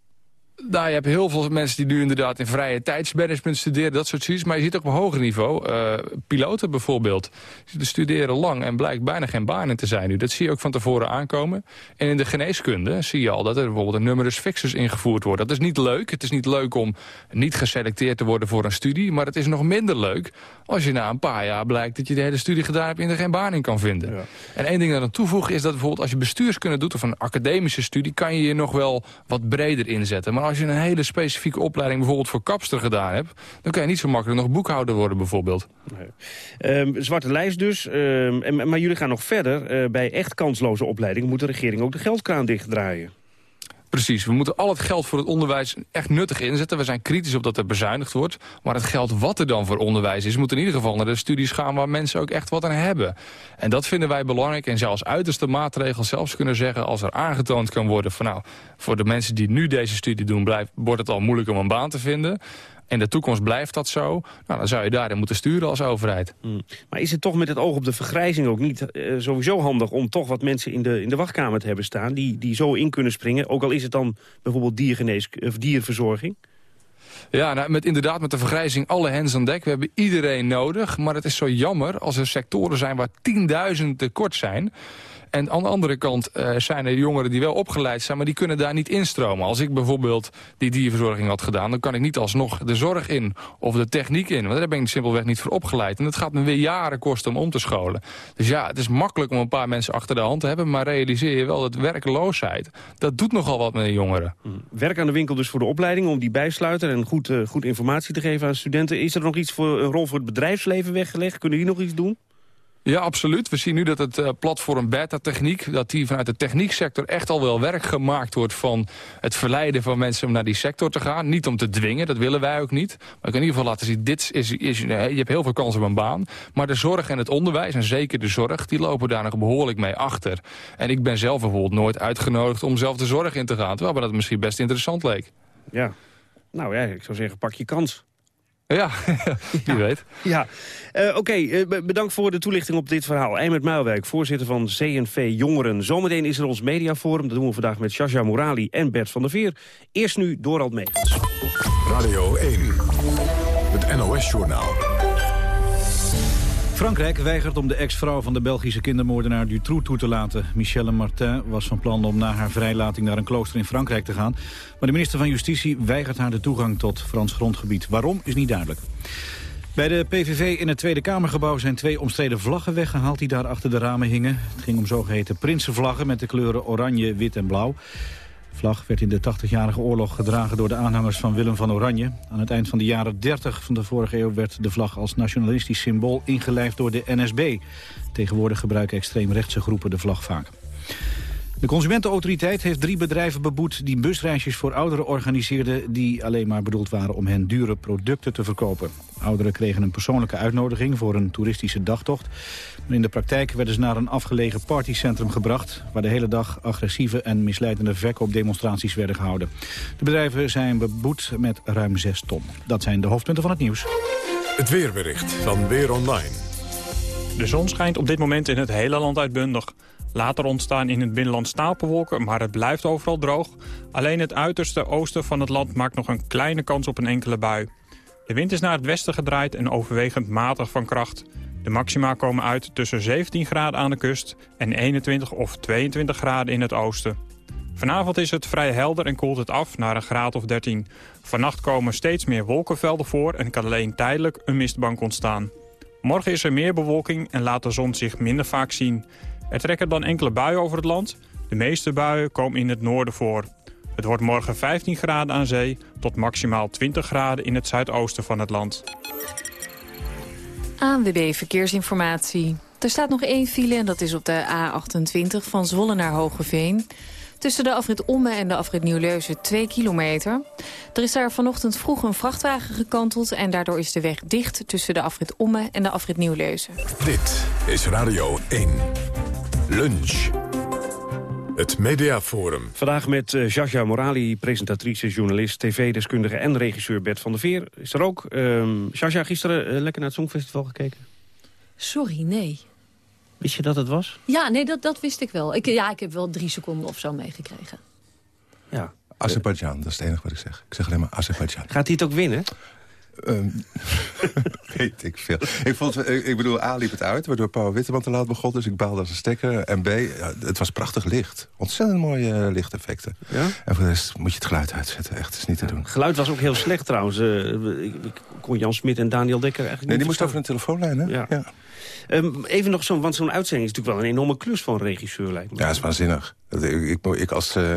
S19: Nou, je hebt heel veel mensen die nu inderdaad in vrije tijdsmanagement studeren, dat soort studies. Maar je ziet ook op hoger niveau, uh, piloten bijvoorbeeld, die studeren lang en blijkt bijna geen baan in te zijn nu. Dat zie je ook van tevoren aankomen. En in de geneeskunde zie je al dat er bijvoorbeeld een numerus fixus ingevoerd wordt. Dat is niet leuk. Het is niet leuk om niet geselecteerd te worden voor een studie. Maar het is nog minder leuk als je na een paar jaar blijkt dat je de hele studie gedaan hebt en er geen baan in kan vinden. Ja. En één ding dat aan toevoegen is dat bijvoorbeeld als je bestuurskunde doet of een academische studie, kan je je nog wel wat breder inzetten. Maar als je een hele specifieke opleiding bijvoorbeeld voor kapster gedaan hebt... dan kan je niet zo makkelijk nog boekhouder worden bijvoorbeeld.
S13: Nee. Um, zwarte lijst dus. Um, en, maar jullie gaan nog verder. Uh, bij echt kansloze opleidingen moet de regering ook de geldkraan dichtdraaien.
S19: Precies, we moeten al het geld voor het onderwijs echt nuttig inzetten. We zijn kritisch op dat er bezuinigd wordt. Maar het geld wat er dan voor onderwijs is... moet in ieder geval naar de studies gaan waar mensen ook echt wat aan hebben. En dat vinden wij belangrijk. En zelfs uiterste maatregel zelfs kunnen zeggen... als er aangetoond kan worden van nou, voor de mensen die nu deze studie doen... Wordt het al moeilijk om een baan te vinden in de toekomst blijft dat zo... Nou, dan zou je daarin moeten sturen als overheid.
S13: Hmm. Maar is het toch met het oog op de vergrijzing ook niet uh, sowieso handig... om toch wat mensen in de, in de wachtkamer te hebben staan... Die, die zo in kunnen springen, ook al is het dan bijvoorbeeld diergenees, of dierverzorging?
S19: Ja, nou, met, inderdaad met de vergrijzing alle hens aan dek. We hebben iedereen nodig, maar het is zo jammer als er sectoren zijn waar 10.000 tekort zijn... En aan de andere kant uh, zijn er jongeren die wel opgeleid zijn... maar die kunnen daar niet instromen. Als ik bijvoorbeeld die dierverzorging had gedaan... dan kan ik niet alsnog de zorg in of de techniek in. Want daar ben ik simpelweg niet voor opgeleid. En dat gaat me weer jaren kosten om om te scholen. Dus ja, het is makkelijk om een paar mensen achter de hand te hebben... maar realiseer je wel dat werkeloosheid... dat doet nogal wat met de jongeren.
S13: Hmm. Werk aan de winkel dus voor de opleiding... om die bijsluiter en goed, uh, goed informatie te geven aan studenten. Is er nog iets voor een rol voor het bedrijfsleven weggelegd? Kunnen die nog iets doen?
S19: Ja, absoluut. We zien nu dat het uh, platform beta-techniek... dat die vanuit de technieksector echt al wel werk gemaakt wordt... van het verleiden van mensen om naar die sector te gaan. Niet om te dwingen, dat willen wij ook niet. Maar ik kan in ieder geval laten zien, dit is, is, je hebt heel veel kans op een baan. Maar de zorg en het onderwijs, en zeker de zorg... die lopen daar nog behoorlijk mee achter. En ik ben zelf bijvoorbeeld nooit uitgenodigd om zelf de zorg in te gaan. Terwijl dat misschien best interessant leek.
S13: Ja, nou ja, ik zou zeggen, pak je kans.
S19: Ja, wie weet.
S13: Ja, uh, oké. Okay, uh, bedankt voor de toelichting op dit verhaal. Eimert Muilwijk, voorzitter van CNV Jongeren. Zometeen is er ons mediaforum. Dat doen we vandaag met Shasha Morali en Bert van der Veer. Eerst nu Dorald Megens.
S1: Radio 1, het NOS-journaal.
S2: Frankrijk weigert om de ex-vrouw van de Belgische kindermoordenaar Dutroux toe te laten. Michelle Martin was van plan om na haar vrijlating naar een klooster in Frankrijk te gaan. Maar de minister van Justitie weigert haar de toegang tot Frans grondgebied. Waarom is niet duidelijk. Bij de PVV in het Tweede Kamergebouw zijn twee omstreden vlaggen weggehaald die daar achter de ramen hingen. Het ging om zogeheten prinsenvlaggen met de kleuren oranje, wit en blauw vlag werd in de 80-jarige oorlog gedragen door de aanhangers van Willem van Oranje. Aan het eind van de jaren 30 van de vorige eeuw werd de vlag als nationalistisch symbool ingelijfd door de NSB. Tegenwoordig gebruiken extreemrechtse groepen de vlag vaak. De Consumentenautoriteit heeft drie bedrijven beboet die busreisjes voor ouderen organiseerden die alleen maar bedoeld waren om hen dure producten te verkopen. Ouderen kregen een persoonlijke uitnodiging voor een toeristische dagtocht. Maar in de praktijk werden ze naar een afgelegen partycentrum gebracht... waar de hele dag agressieve en misleidende verkoopdemonstraties werden gehouden. De bedrijven zijn beboet met ruim 6 ton. Dat zijn de hoofdpunten van het nieuws.
S1: Het weerbericht van Weer Online.
S26: De zon schijnt op dit moment in het hele land uitbundig. Later ontstaan in het binnenland stapelwolken, maar het blijft overal droog. Alleen het uiterste oosten van het land maakt nog een kleine kans op een enkele bui. De wind is naar het westen gedraaid en overwegend matig van kracht. De maxima komen uit tussen 17 graden aan de kust en 21 of 22 graden in het oosten. Vanavond is het vrij helder en koelt het af naar een graad of 13. Vannacht komen steeds meer wolkenvelden voor en kan alleen tijdelijk een mistbank ontstaan. Morgen is er meer bewolking en laat de zon zich minder vaak zien. Er trekken dan enkele buien over het land. De meeste buien komen in het noorden voor. Het wordt morgen 15 graden aan zee tot maximaal 20 graden in het zuidoosten van het land.
S27: ANWB Verkeersinformatie. Er staat nog één file en dat is op de A28 van Zwolle naar Hogeveen. Tussen de afrit Omme en de afrit Nieuwleuzen 2 kilometer. Er is daar vanochtend vroeg een vrachtwagen gekanteld... en daardoor is de weg dicht tussen de afrit Omme en de afrit Nieuwleuzen.
S1: Dit is Radio 1. Lunch. Het Mediaforum.
S13: Vandaag met uh, Jaja Morali, presentatrice, journalist, tv-deskundige en regisseur Bert van der Veer. Is er ook. Um, Jaja, gisteren uh, lekker naar het Songfestival gekeken?
S28: Sorry, nee.
S13: Wist je dat het was?
S28: Ja, nee, dat, dat wist ik wel. Ik, ja, ik heb wel drie seconden of zo meegekregen.
S13: Ja.
S29: Azerbeidzjan, dat is het enige wat ik zeg. Ik zeg alleen maar Azerbeidzjan.
S13: Gaat hij het ook winnen?
S29: Um, weet ik veel. Ik, vond, ik bedoel, A liep het uit, waardoor Paul Witteman te laat begon. Dus ik baalde als een stekker. En B, ja, het was prachtig licht. Ontzettend mooie uh, lichteffecten.
S13: Ja?
S29: En voor de rest moet je het geluid uitzetten. Echt, is niet te doen.
S13: Geluid was ook heel slecht trouwens. Ik, ik, kon Jan Smit en Daniel Dekker eigenlijk
S29: Nee, die
S13: moest
S29: over een telefoonlijn, hè?
S13: Ja. ja. Um, even nog zo'n, want zo'n uitzending is natuurlijk wel een enorme klus van een regisseur, lijkt me.
S29: Ja, dat is waanzinnig. Ik, ik, als, uh,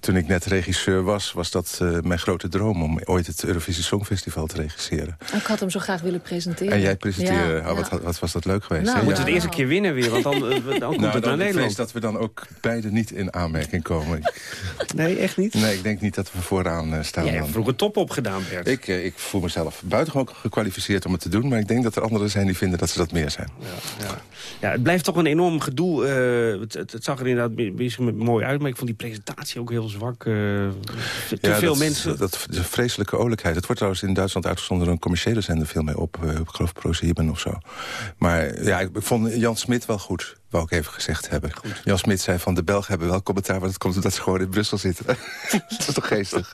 S29: toen ik net regisseur was, was dat uh, mijn grote droom... om ooit het Eurovisie Songfestival te regisseren.
S28: Ik had hem zo graag willen presenteren.
S29: En jij presenteren. Ja, oh, wat, wat, was dat leuk geweest.
S13: Nou,
S29: ja,
S13: moet het eerste keer winnen weer, want dan, dan komt
S29: nou,
S13: het naar Nederland.
S29: dat we dan ook beide niet in aanmerking komen.
S13: nee, echt niet?
S29: Nee, ik denk niet dat we vooraan uh, staan.
S13: Jij hebt vroeger top opgedaan, Bert.
S29: Ik, ik voel mezelf buitengewoon gekwalificeerd om het te doen... maar ik denk dat er anderen zijn die vinden dat ze dat meer zijn.
S13: Ja, ja. ja het blijft toch een enorm gedoe. Het, het, het, zag er inderdaad mooi uit, maar ik vond die presentatie ook heel zwak. Uh, te
S29: ja,
S13: veel
S29: dat,
S13: mensen.
S29: Dat, is een vreselijke olijkheid. Het wordt trouwens in Duitsland uitgezonden door een commerciële zender veel mee op. Uh, ik geloof ProSieben of zo. Maar ja, ik vond Jan Smit wel goed wou ik even gezegd hebben.
S13: Goed.
S29: Jan Smit zei van de Belgen hebben wel commentaar... maar dat komt omdat ze gewoon in Brussel zitten. dat is toch geestig?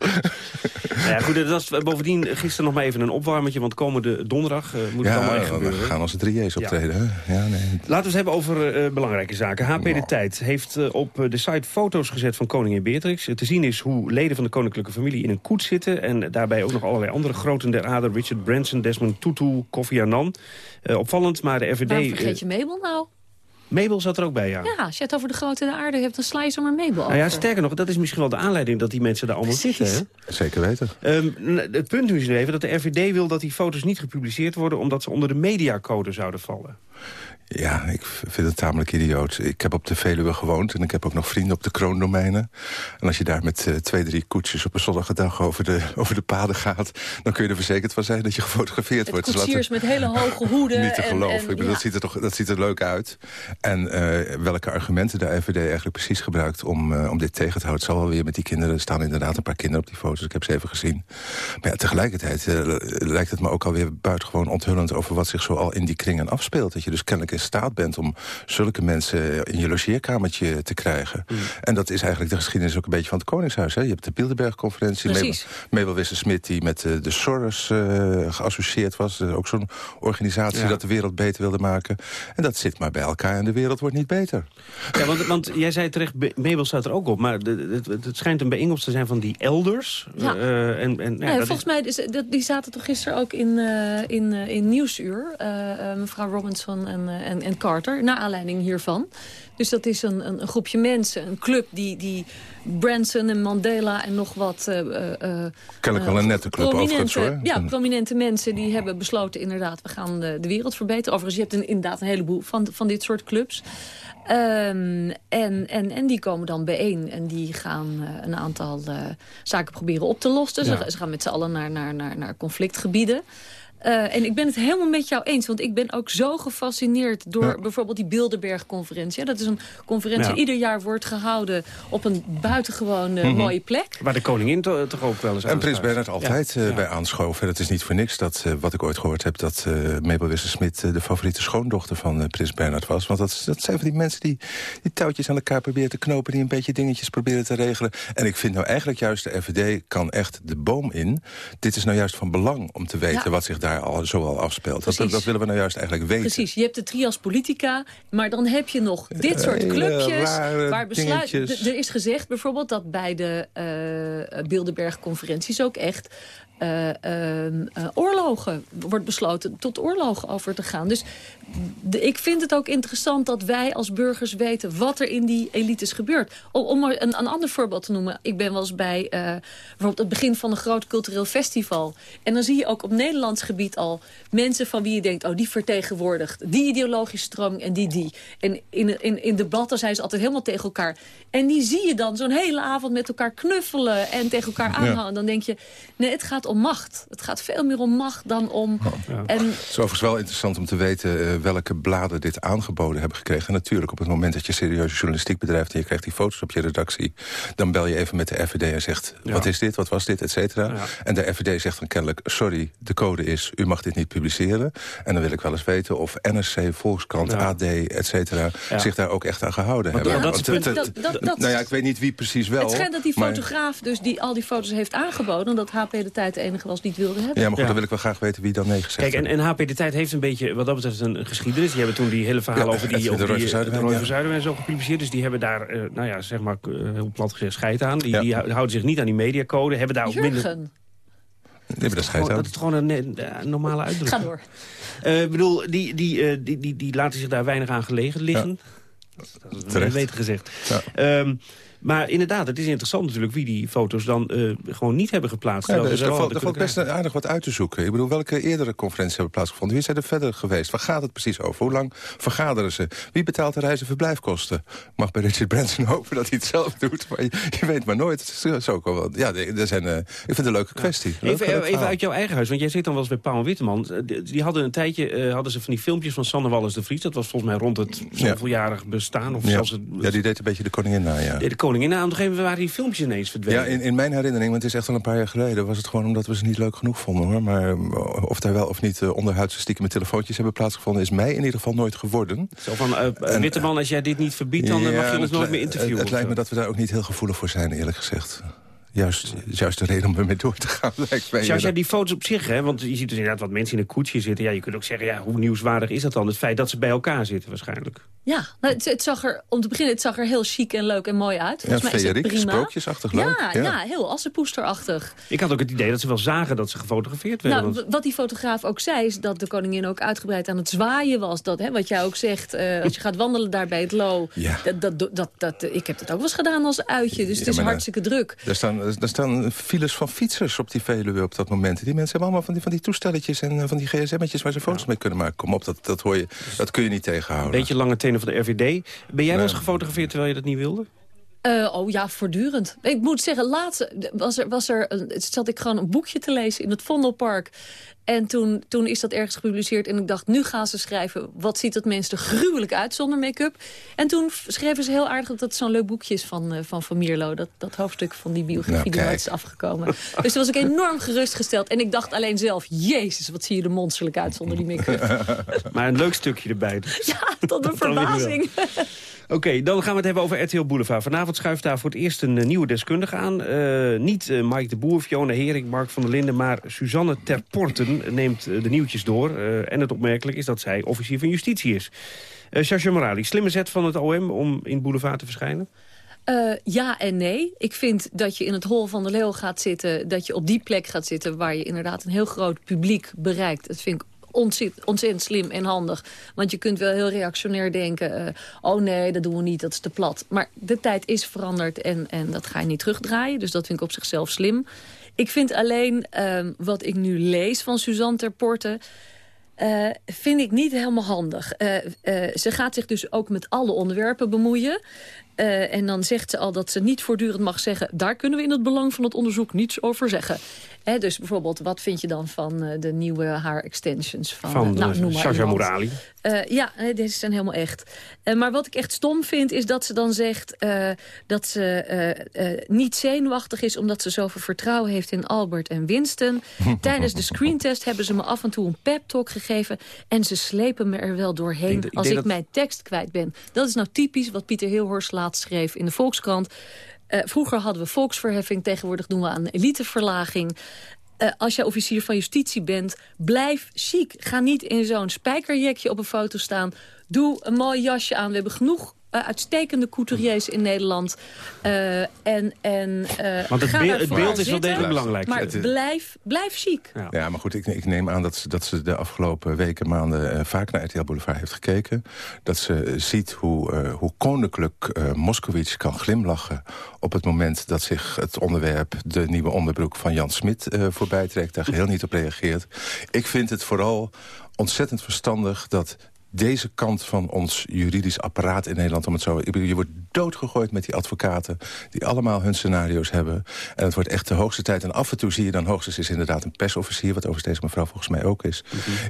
S13: nou ja, goed, dat was bovendien gisteren nog maar even een opwarmetje... want komende donderdag uh, moet
S29: ja,
S13: het allemaal echt gebeuren.
S29: we gaan als drieërs optreden. Ja. Ja, nee.
S13: Laten we het hebben over uh, belangrijke zaken. HP De Tijd heeft uh, op de site foto's gezet van koningin Beatrix. te zien is hoe leden van de koninklijke familie in een koets zitten... en daarbij ook nog allerlei andere groten der aarde... Richard Branson, Desmond Tutu, Kofi Annan. opvallend, maar de RVD...
S28: Waarom vergeet je Mabel nou?
S13: Mabel zat er ook bij, ja.
S28: Ja, als je het over de grote de aarde hebt, dan sla je zomaar Mabel
S13: nou ja, Sterker nog, dat is misschien wel de aanleiding dat die mensen daar allemaal
S28: Precies.
S13: zitten. Hè?
S29: Zeker weten.
S13: Um, het punt nu is nu even dat de RVD wil dat die foto's niet gepubliceerd worden... omdat ze onder de mediacode zouden vallen.
S29: Ja, ik vind het tamelijk idioot. Ik heb op de Veluwe gewoond en ik heb ook nog vrienden op de kroondomeinen. En als je daar met uh, twee, drie koetsjes op een zonnige dag over de, over de paden gaat... dan kun je er verzekerd van zijn dat je gefotografeerd
S28: het
S29: wordt.
S28: koetsiers met hele hoge hoeden.
S29: Niet te
S28: en,
S29: geloven.
S28: En,
S29: ik bedoel,
S28: ja.
S29: dat, ziet er toch, dat ziet er leuk uit. En uh, welke argumenten de RVD eigenlijk precies gebruikt om, uh, om dit tegen te houden... het zal wel weer met die kinderen. Er staan inderdaad een paar kinderen op die foto's. Ik heb ze even gezien. Maar ja, tegelijkertijd lijkt het me ook alweer buitengewoon onthullend... over wat zich zo al in die kringen afspeelt. Dat je dus kennelijk in staat bent om zulke mensen in je logeerkamertje te krijgen.
S13: Mm.
S29: En dat is eigenlijk de geschiedenis ook een beetje van het Koningshuis. Hè? Je hebt de Bilderberg-conferentie. Mabel, Mabel Wisse-Smit die met uh, de Soros uh, geassocieerd was. Uh, ook zo'n organisatie
S13: Ja.
S29: dat de wereld beter wilde maken. En dat zit maar bij elkaar en de wereld wordt niet beter.
S13: Ja, want, want jij zei terecht, Be- Mabel staat er ook op. Maar de- de- het, het schijnt een bijeenkomst te zijn van die elders.
S28: Ja.
S13: Eh, en, en, ja,
S28: volgens mij, is, dat, die zaten toch gisteren ook in, eh, in, eh, in Nieuwsuur. eh, eh, mevrouw Robinson en, eh, en, en Carter, naar aanleiding hiervan. Dus dat is een, een, een groepje mensen, een club die, die Branson en Mandela en nog wat... eh, eh, eh,
S29: Kennelijk wel een nette club overigens hoor.
S28: Ja, prominente mensen die hebben besloten inderdaad... we gaan de, de wereld verbeteren. Overigens, je hebt een, inderdaad een heleboel van, van dit soort clubs. Ehm, en, en, en die komen dan bijeen en die gaan een aantal zaken proberen op te lossen.
S13: Ja.
S28: Ze, gaan met z'n allen naar, naar, naar, naar conflictgebieden. Eh, en ik ben het helemaal met jou eens, want ik ben ook zo gefascineerd door
S29: Ja.
S28: bijvoorbeeld die Bilderberg-conferentie. Ja, Dat is een conferentie
S13: Ja.
S28: die ieder jaar wordt gehouden op een buitengewoon
S29: Mhm.
S28: mooie plek.
S13: Waar de koningin to- toch ook wel eens
S29: En Prins. Bernhard altijd
S13: Ja.
S29: eh, bij aanschoof. En het is niet voor niks dat, eh, wat ik ooit gehoord heb... dat eh, Mabel Wisse-Smit de favoriete schoondochter van Prins Bernhard was. Want dat, dat zijn van die mensen die, die touwtjes aan elkaar proberen te knopen... die een beetje dingetjes proberen te regelen. En ik vind nou eigenlijk juist de RVD kan echt de boom in. Dit is nou juist van belang om te weten
S28: Ja.
S29: wat zich daar al zoal afspeelt. Dat, dat willen we nou juist eigenlijk weten.
S28: Precies, je hebt de trias politica, maar dan heb je nog dit soort
S29: Hele
S28: clubjes... waar besluit, er is gezegd bijvoorbeeld dat bij de eh Bilderberg-conferenties ook echt... eh, ehm, eh, oorlogen wordt besloten tot oorlogen over te gaan. Dus de- ik vind het ook interessant dat wij als burgers weten wat er in die elites gebeurt. Om, om maar een, een ander voorbeeld te noemen. Ik ben wel eens bij eh, bijvoorbeeld het begin van een groot cultureel festival. En dan zie je ook op Nederlands gebied al mensen van wie je denkt... oh, die vertegenwoordigt die ideologische stroming en die die. En in, in, in debatten zijn ze altijd helemaal tegen elkaar. En die zie je dan zo'n hele avond met elkaar knuffelen... en tegen elkaar aanhouden. Dan denk je, nee, het gaat om macht. Het gaat veel meer om macht dan om... En,
S29: Het is overigens wel interessant om te weten eh, welke bladen dit aangeboden hebben gekregen. En natuurlijk, op het moment dat je serieuze journalistiek bedrijft... en je krijgt die foto's op je redactie... dan bel je even met de FVD en zegt, wat is dit, wat was dit, et cetera. En de FVD zegt dan kennelijk, sorry, de code is... u mag dit niet publiceren. En dan wil ik wel eens weten of NRC, Volkskrant, AD, et cetera... zich daar ook echt aan gehouden hebben.
S28: dat
S29: Want
S28: Dat- dat- dat-
S29: nou ja, ik weet niet wie precies wel.
S28: het schijnt dat die
S29: maar-
S28: fotograaf dus die al die foto's heeft aangeboden... omdat HP de tijd de enige was die het wilde hebben.
S29: Ja, maar goed, dan wil ik wel graag weten wie dan nee gezegd
S13: Kijk, en, en HP De Tijd heeft een beetje, wat dat betreft, een geschiedenis. Die hebben toen die hele verhalen
S29: Ja,
S13: over die, over die Roy
S29: ja.
S13: van Zuiderwijn zo gepubliceerd. Dus die hebben daar, eh, nou ja, zeg maar, eh, heel plat gezegd, scheid aan. Die, die houden zich niet aan die mediacode, hebben daar ook minder...
S28: Jurgen,
S29: Die hebben daar scheid
S13: Gewoon,
S29: aan.
S13: dat is gewoon een, eh, een normale uitdrukking.
S28: ga door.
S13: Eh, Ik bedoel, die, die, eh, die, die, die laten zich daar weinig aan gelegen liggen. Dat is weten gezegd.
S29: Ja.
S13: Ehm, maar inderdaad, het is interessant natuurlijk wie die foto's dan eh, gewoon niet hebben geplaatst.
S29: Ja, er valt, best aardig wat uit te zoeken. Ik bedoel, welke eerdere conferenties hebben plaatsgevonden? Wie zijn er verder geweest? Waar gaat het precies over? Hoe lang vergaderen ze? Wie betaalt de reis- en verblijfkosten? Mag bij Richard Branson hopen dat hij het zelf doet. Maar je, je weet maar nooit. Het is ook wel, ja, er zijn, eh, ik vind het een leuke kwestie. Leuk,
S13: Even, even uit jouw eigen huis, want jij zit dan wel eens bij Paul Witteman. Eh, Die hadden een tijdje eh, hadden ze van die filmpjes van Sander Wallis de Vries. Dat was volgens mij rond het zoveeljarig bestaan. Of
S29: Ja.
S13: zelfs het,
S29: ja, die deed een beetje de koningin na, ja.
S13: de koningin. Nou, op een gegeven moment waren die filmpjes ineens verdwenen.
S29: Ja, in, in mijn herinnering, want het is echt al een paar jaar geleden... was het gewoon omdat we ze niet leuk genoeg vonden, hoor. Maar eh, of daar wel of niet uh, onderhuidse stiekeme telefoontjes hebben plaatsgevonden... is mij in ieder geval nooit geworden.
S13: Zo van, uh,
S29: En,
S13: Witteman, als jij dit niet verbiedt, dan mag je ons nooit meer interviewen.
S29: Het, het lijkt me dat we daar ook niet heel gevoelig voor zijn, eerlijk gezegd. Juist, juist de reden om ermee door te gaan, lijkt mij.
S13: Als jij die foto's op zich, hè, want je ziet dus inderdaad wat mensen in een koetsje zitten. Ja, je kunt ook zeggen, ja, hoe nieuwswaardig is dat dan? Het feit dat ze bij elkaar zitten waarschijnlijk.
S28: Ja, nou, het, het, zag er, om te beginnen, het zag er heel chic en leuk en mooi uit.
S29: Ja,
S28: Volgens mij is het
S29: feeriek,
S28: prima.
S29: sprookjesachtig
S28: ja,
S29: leuk.
S28: Ja,
S29: Ja.
S28: heel assenpoesterachtig.
S13: Ik had ook het idee dat ze wel zagen dat ze gefotografeerd werden.
S28: Nou,
S13: want-
S28: wat die fotograaf ook zei, is dat de koningin ook uitgebreid aan het zwaaien was. Dat, hè, wat jij ook zegt, eh, als je gaat wandelen daar bij het Lo.
S29: Ja.
S28: Dat, dat, dat, dat, ik heb dat ook wel eens gedaan als uitje, dus
S29: Ja,
S28: het is
S29: eh,
S28: hartstikke druk.
S29: Daar staan, daar staan files van fietsers op die Veluwe op dat moment. Die mensen hebben allemaal van die, van die toestelletjes en eh, van die gsm'tjes... waar ze foto's mee kunnen maken. Kom op, dat, dat, hoor je, dat kun je niet tegenhouden.
S13: Beetje lange tenen van de RVD. Ben jij wel eens gefotografeerd terwijl je dat niet wilde?
S28: Eh, oh ja, voortdurend. Ik moet zeggen, laatst was er, was er een, zat ik gewoon een boekje te lezen in het Vondelpark. En toen, toen is dat ergens gepubliceerd. En ik dacht, nu gaan ze schrijven... wat ziet het mensen er gruwelijk uit zonder make-up. En toen schreven ze heel aardig dat het zo'n leuk boekje is van, eh, van Van Mierlo. Dat, dat hoofdstuk van die biografie
S29: Nou,
S28: die is afgekomen. dus toen was ik enorm gerustgesteld. En ik dacht alleen zelf, jezus, wat zie je er monsterlijk uit zonder die make-up.
S13: Maar een leuk stukje erbij. dus.
S28: ja, tot een verbazing.
S13: Oké, dan gaan we het hebben over RTL Boulevard. Vanavond schuift daar voor het eerst een eh, nieuwe deskundige aan. Eh, niet eh, Mike de Boer, Fiona Hering, Mark van der Linden... maar Suzanne Terporten neemt eh, de nieuwtjes door. Eh, en het opmerkelijk is dat zij officier van justitie is. Uh, Morali, slimme zet van het OM om in Boulevard te verschijnen?
S28: Ja en nee. Ik vind dat je in het hol van de leeuw gaat zitten... dat je op die plek gaat zitten waar je inderdaad een heel groot publiek bereikt. Dat vind ik ontzettend, slim en handig. Want je kunt wel heel reactionair denken... oh nee, dat doen we niet, dat is te plat. Maar de tijd is veranderd en, en dat ga je niet terugdraaien. Dus dat vind ik op zichzelf slim. Ik vind alleen ehm, wat ik nu lees van Suzanne Terporte... Uh, vind ik niet helemaal handig. Uh, uh, ze gaat zich dus ook met alle onderwerpen bemoeien. Uh, en dan zegt ze al dat ze niet voortdurend mag zeggen... daar kunnen we in het belang van het onderzoek niets over zeggen. Hè, dus bijvoorbeeld, wat vind je dan van uh, de nieuwe haar extensions? Van,
S13: van
S28: uh, nou, noem maar. Uh, ja, deze zijn helemaal echt. Maar wat ik echt stom vind, is dat ze dan zegt... Dat ze niet zenuwachtig is... omdat ze zoveel vertrouwen heeft in Albert en Winston. Tijdens de screentest hebben ze me af en toe een pep-talk gegeven... en ze slepen me er wel doorheen
S13: Ik
S28: als ik
S13: dat-
S28: mijn tekst kwijt ben. Dat is nou typisch wat Pieter Hilhorst schreef in de Volkskrant. Uh, vroeger hadden we volksverheffing, tegenwoordig doen we aan eliteverlaging. Uh, als jij officier van justitie bent, blijf chic. Ga niet in zo'n spijkerjekje op een foto staan. Doe een mooi jasje aan. We hebben genoeg eh, uitstekende couturiers in Nederland. Uh, en, en, uh,
S13: Want het, het beeld is wel degelijk belangrijk.
S28: Maar
S29: Het-
S28: blijf, blijf chic.
S29: Ja. ja, maar goed, ik, ik neem aan dat ze, dat ze de afgelopen weken, maanden... eh, vaak naar RTL Boulevard heeft gekeken. Dat ze ziet hoe, eh, hoe koninklijk eh Moskowitz kan glimlachen... op het moment dat zich het onderwerp... de nieuwe onderbroek van Jan Smit eh, voorbij trekt. Daar geheel niet op reageert. Ik vind het vooral ontzettend verstandig dat deze kant van ons juridisch apparaat in Nederland... om het zo, je wordt doodgegooid met die advocaten... die allemaal hun scenario's hebben. En het wordt echt de hoogste tijd. En af en toe zie je dan hoogstens is inderdaad een persofficier... wat overigens deze mevrouw volgens mij ook is...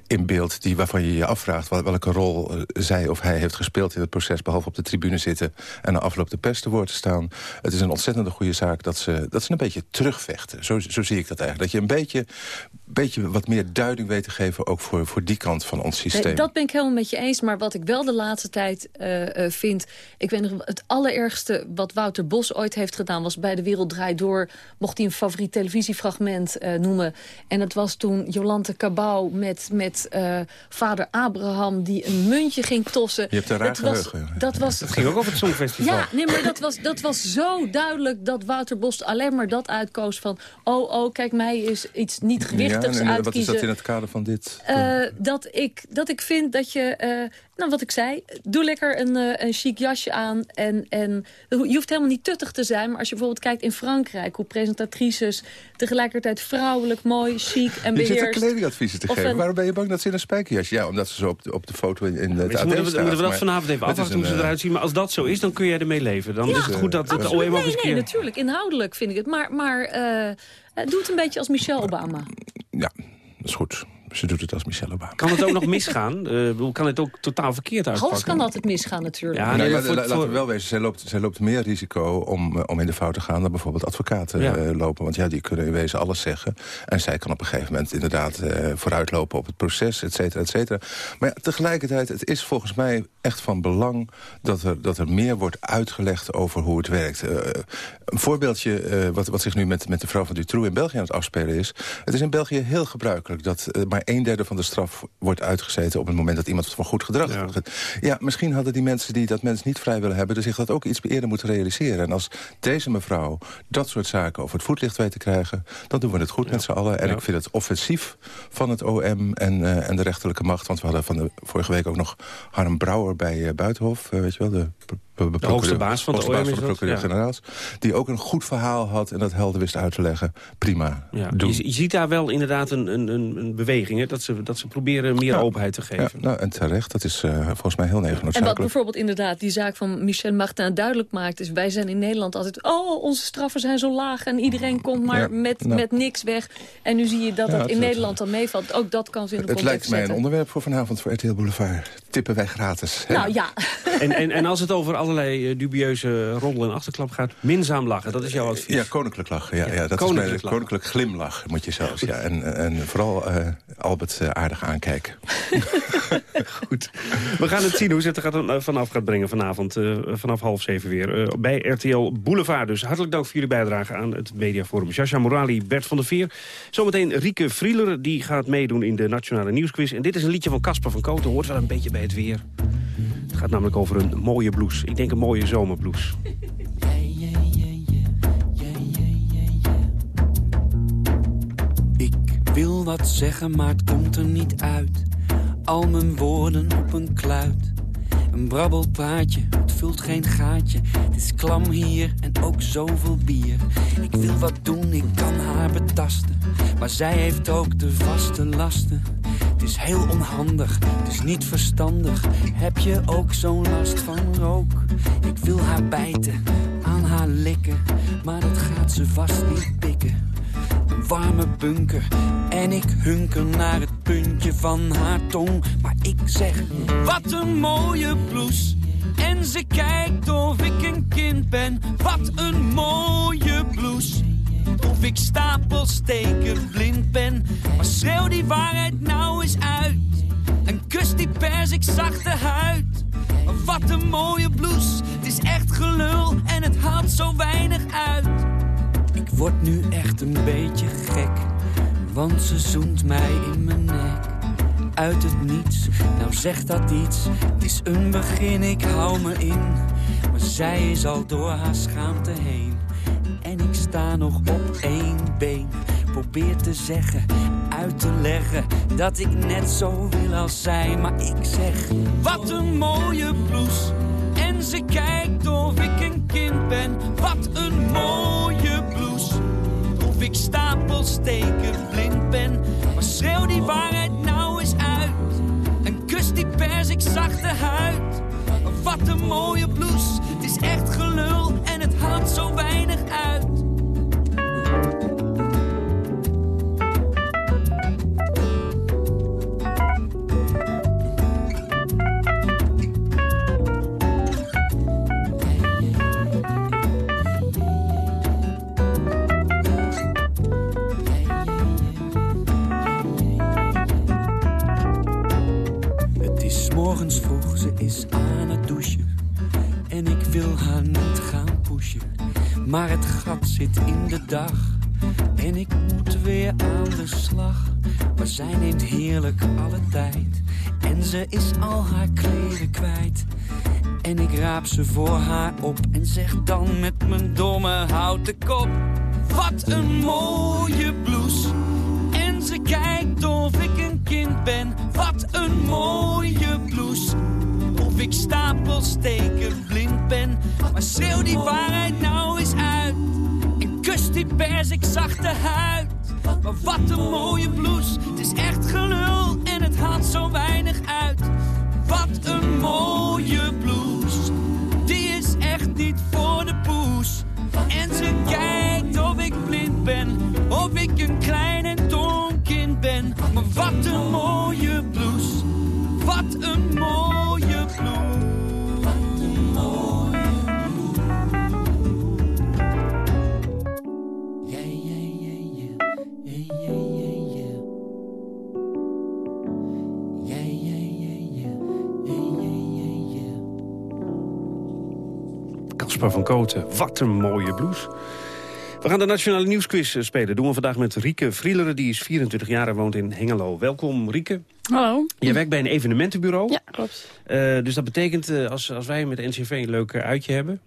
S29: in beeld die, waarvan je je afvraagt wel- welke rol eh, zij of hij heeft gespeeld in het proces... behalve op de tribune zitten en na afloop de pers te woord te staan. Het is een ontzettende goede zaak dat ze, dat ze een beetje terugvechten. Zo, zo zie ik dat eigenlijk. Dat je een beetje, beetje wat meer duiding weet te geven... ook voor, voor die kant van ons systeem.
S28: Nee, dat ben ik helemaal met je eens. Maar wat ik wel de laatste tijd eh, eh, vind... Ik weet nog, het allerergste wat Wouter Bos ooit heeft gedaan... was bij De Wereld Draait Door... mocht hij een favoriet televisiefragment eh, noemen. En dat was toen Jolante Cabau met, met eh, vader Abraham... die een muntje ging tossen.
S29: Je hebt een raar
S28: Dat was-
S29: geheugen.
S28: Dat was
S13: Het ging ook over het Songfestival.
S28: ja, nee, maar dat was, dat was zo duidelijk dat Wouter Bos alleen maar dat uitkoos van... oh, oh, kijk, mij is iets niet gewichtigs
S29: ja, en, eh, wat is
S28: uitkiezen.
S29: dat in het kader van dit?
S28: Eh, dat, ik, dat ik vind dat je, eh, nou wat ik zei, doe lekker een, eh, een chic jasje aan. En, en je hoeft helemaal niet tuttig te zijn. Maar als je bijvoorbeeld kijkt in Frankrijk, hoe presentatrices tegelijkertijd vrouwelijk, mooi, chic en
S29: Je zit er
S28: beheerst.
S29: kledingadviezen te geven.
S28: een-
S29: Waarom ben je bang dat ze in een spijkerjas? Ja, omdat ze zo op de, op de foto in, in het AD
S13: moeten, we dat vanavond even afwachten hoe ze
S29: eh,
S13: eruit zien. Maar als dat zo is, dan kun jij ermee leven. Dan
S28: Ja,
S13: is het goed dat het. OM ook eens
S28: nee,
S13: een
S28: nee,
S13: keer...
S28: natuurlijk. Inhoudelijk vind ik het. Maar, maar eh, eh, doe het een beetje als Michelle Obama.
S29: Ja, dat is goed. Ze doet het als Michelle Obama.
S13: Kan het ook nog misgaan? Eh, kan het ook totaal verkeerd uitpakken?
S28: Alles kan altijd misgaan natuurlijk.
S13: Ja, nee, maar voor-
S29: laten
S13: voor-
S29: we wel wezen, zij loopt, zij loopt meer risico om, eh, om in de fout te gaan... dan bijvoorbeeld advocaten
S13: Ja.
S29: eh, lopen. Want ja, die kunnen in wezen alles zeggen. En zij kan op een gegeven moment inderdaad eh, vooruitlopen op het proces, et cetera, et cetera. Maar ja, tegelijkertijd, het is volgens mij echt van belang... dat er, dat er meer wordt uitgelegd over hoe het werkt. Een voorbeeldje eh, wat, wat zich nu met, met de vrouw van Dutroux in België aan het afspelen is... het is in België heel gebruikelijk dat maar een derde van de straf wordt uitgezeten... op het moment dat iemand van goed gedrag
S13: Ja.
S29: ja. misschien hadden die mensen die dat mensen niet vrij willen hebben... dus zich dat ook iets eerder moeten realiseren. En als deze mevrouw dat soort zaken over het voetlicht weet te krijgen... dan doen we het goed met z'n allen. En
S13: Ja.
S29: ik vind het offensief van het OM en, eh, en de rechterlijke macht. Want we hadden van de vorige week ook nog Harm Brouwer bij eh, Buitenhof. eh, weet je wel, de,
S13: De hoogste baas van
S29: van de
S13: dat,
S29: procureur-generaals. Die ook een goed verhaal had en dat helder wist uit te leggen. Prima,
S13: Ja, je, je ziet daar wel inderdaad een, een, een beweging. Hè? Dat, ze, dat ze proberen meer
S29: Ja.
S13: openheid te
S29: Ja,
S13: geven.
S29: nou, en terecht, dat is eh, volgens mij heel even
S28: En wat bijvoorbeeld inderdaad die zaak van Michel Martin duidelijk maakt... is wij zijn in Nederland altijd... oh, onze straffen zijn zo laag en iedereen komt maar
S29: Ja,
S28: met,
S29: nou.
S28: met niks weg. En nu zie je dat
S29: Ja,
S28: dat in Nederland dan meevalt. Ook dat kan ze in de
S29: Het lijkt mij een onderwerp voor vanavond voor RTL Boulevard. Tippen wij gratis. hè?
S28: Nou ja,
S13: En, en, en als het over allerlei eh, dubieuze roddel en achterklap gaat... minzaam lachen, dat is jouw advies.
S29: Ja, koninklijk lachen. Ja, ja, dat
S13: koninklijk
S29: is mijn koninklijk glimlach, moet je zelfs. Ja. En, en vooral eh, Albert eh, aardig aankijken.
S13: Goed. We gaan het zien hoe ze het er gaat, vanaf gaat brengen vanavond. vanaf half zeven weer. bij RTL Boulevard dus. Hartelijk dank voor jullie bijdrage aan het Mediaforum. Jascha Morali, Bert van der Veer. Zometeen Rieke Vrieler, die gaat meedoen in de Nationale Nieuwsquiz. En dit is een liedje van Casper van Koten. Hoort wel een beetje bij het weer. Het gaat namelijk over een mooie blouse. Ik denk een mooie zomerblouse.
S30: Ik wil wat zeggen, maar het komt er niet uit. Al mijn woorden op een kluit. Een brabbelpraatje, het vult geen gaatje. Het is klam hier en ook zoveel bier. Ik wil wat doen, ik kan haar betasten. Maar zij heeft ook de vaste lasten. Het is heel onhandig, het is niet verstandig. Heb je ook zo'n last van rook? Ik wil haar bijten, aan haar likken. Maar dat gaat ze vast niet pikken een warme bunker. En ik hunker naar het puntje van haar tong. Maar ik zeg, wat een mooie blouse. En ze kijkt of ik een kind ben. Wat een mooie blouse. Of ik stapelsteken blind ben. Maar schreeuw die waarheid nou eens uit. En kus die persik zachte huid. Wat een mooie blouse. Het is echt gelul en het haalt zo weinig uit. Ik word nu echt een beetje gek, want ze zoent mij in mijn nek. uit het niets. Nou zegt dat iets, het is een begin, ik hou me in. Maar zij is al door haar schaamte heen. Ik sta nog op één been. Probeer te zeggen, uit te leggen dat ik net zo wil als zij. Maar ik zeg, wat een mooie blouse. En ze kijkt of ik een kind ben. Wat een mooie blouse. Of ik stapelsteken blind ben. Maar schreeuw die waarheid nou eens uit. En kus die persik zachte huid. Wat een mooie blouse. Het is echt gelul en het haalt zo weinig uit. Is aan het douchen. En ik wil haar niet gaan pushen. Maar het gat zit in de dag. En ik moet weer aan de slag. Maar zij neemt heerlijk alle tijd. En ze is al haar kleren kwijt. En ik raap ze voor haar op. En zeg dan met mijn domme houten kop. Wat een mooie blouse. En ze kijkt of ik een kind ben. Wat een mooie blouse. Ik stapelsteken blind ben. Maar schreeuw die waarheid nou eens uit. En kus die persik zachte huid. Maar wat een mooie blouse. Het is echt gelul en het haalt zo weinig uit. Wat een mooie blouse. Die is echt niet voor de poes. En ze kijkt
S13: Casper van Koten, wat een mooie blouse. We gaan de Nationale Nieuwsquiz eh, spelen. doen we vandaag met Rieke Vrieleren. Die is 24 jaar en woont in Hengelo. Welkom, Rieke.
S31: Hallo.
S13: Je werkt bij een evenementenbureau.
S31: Ja, klopt.
S13: Eh, dus dat betekent, eh, als, als wij met de NCV een leuk uitje hebben...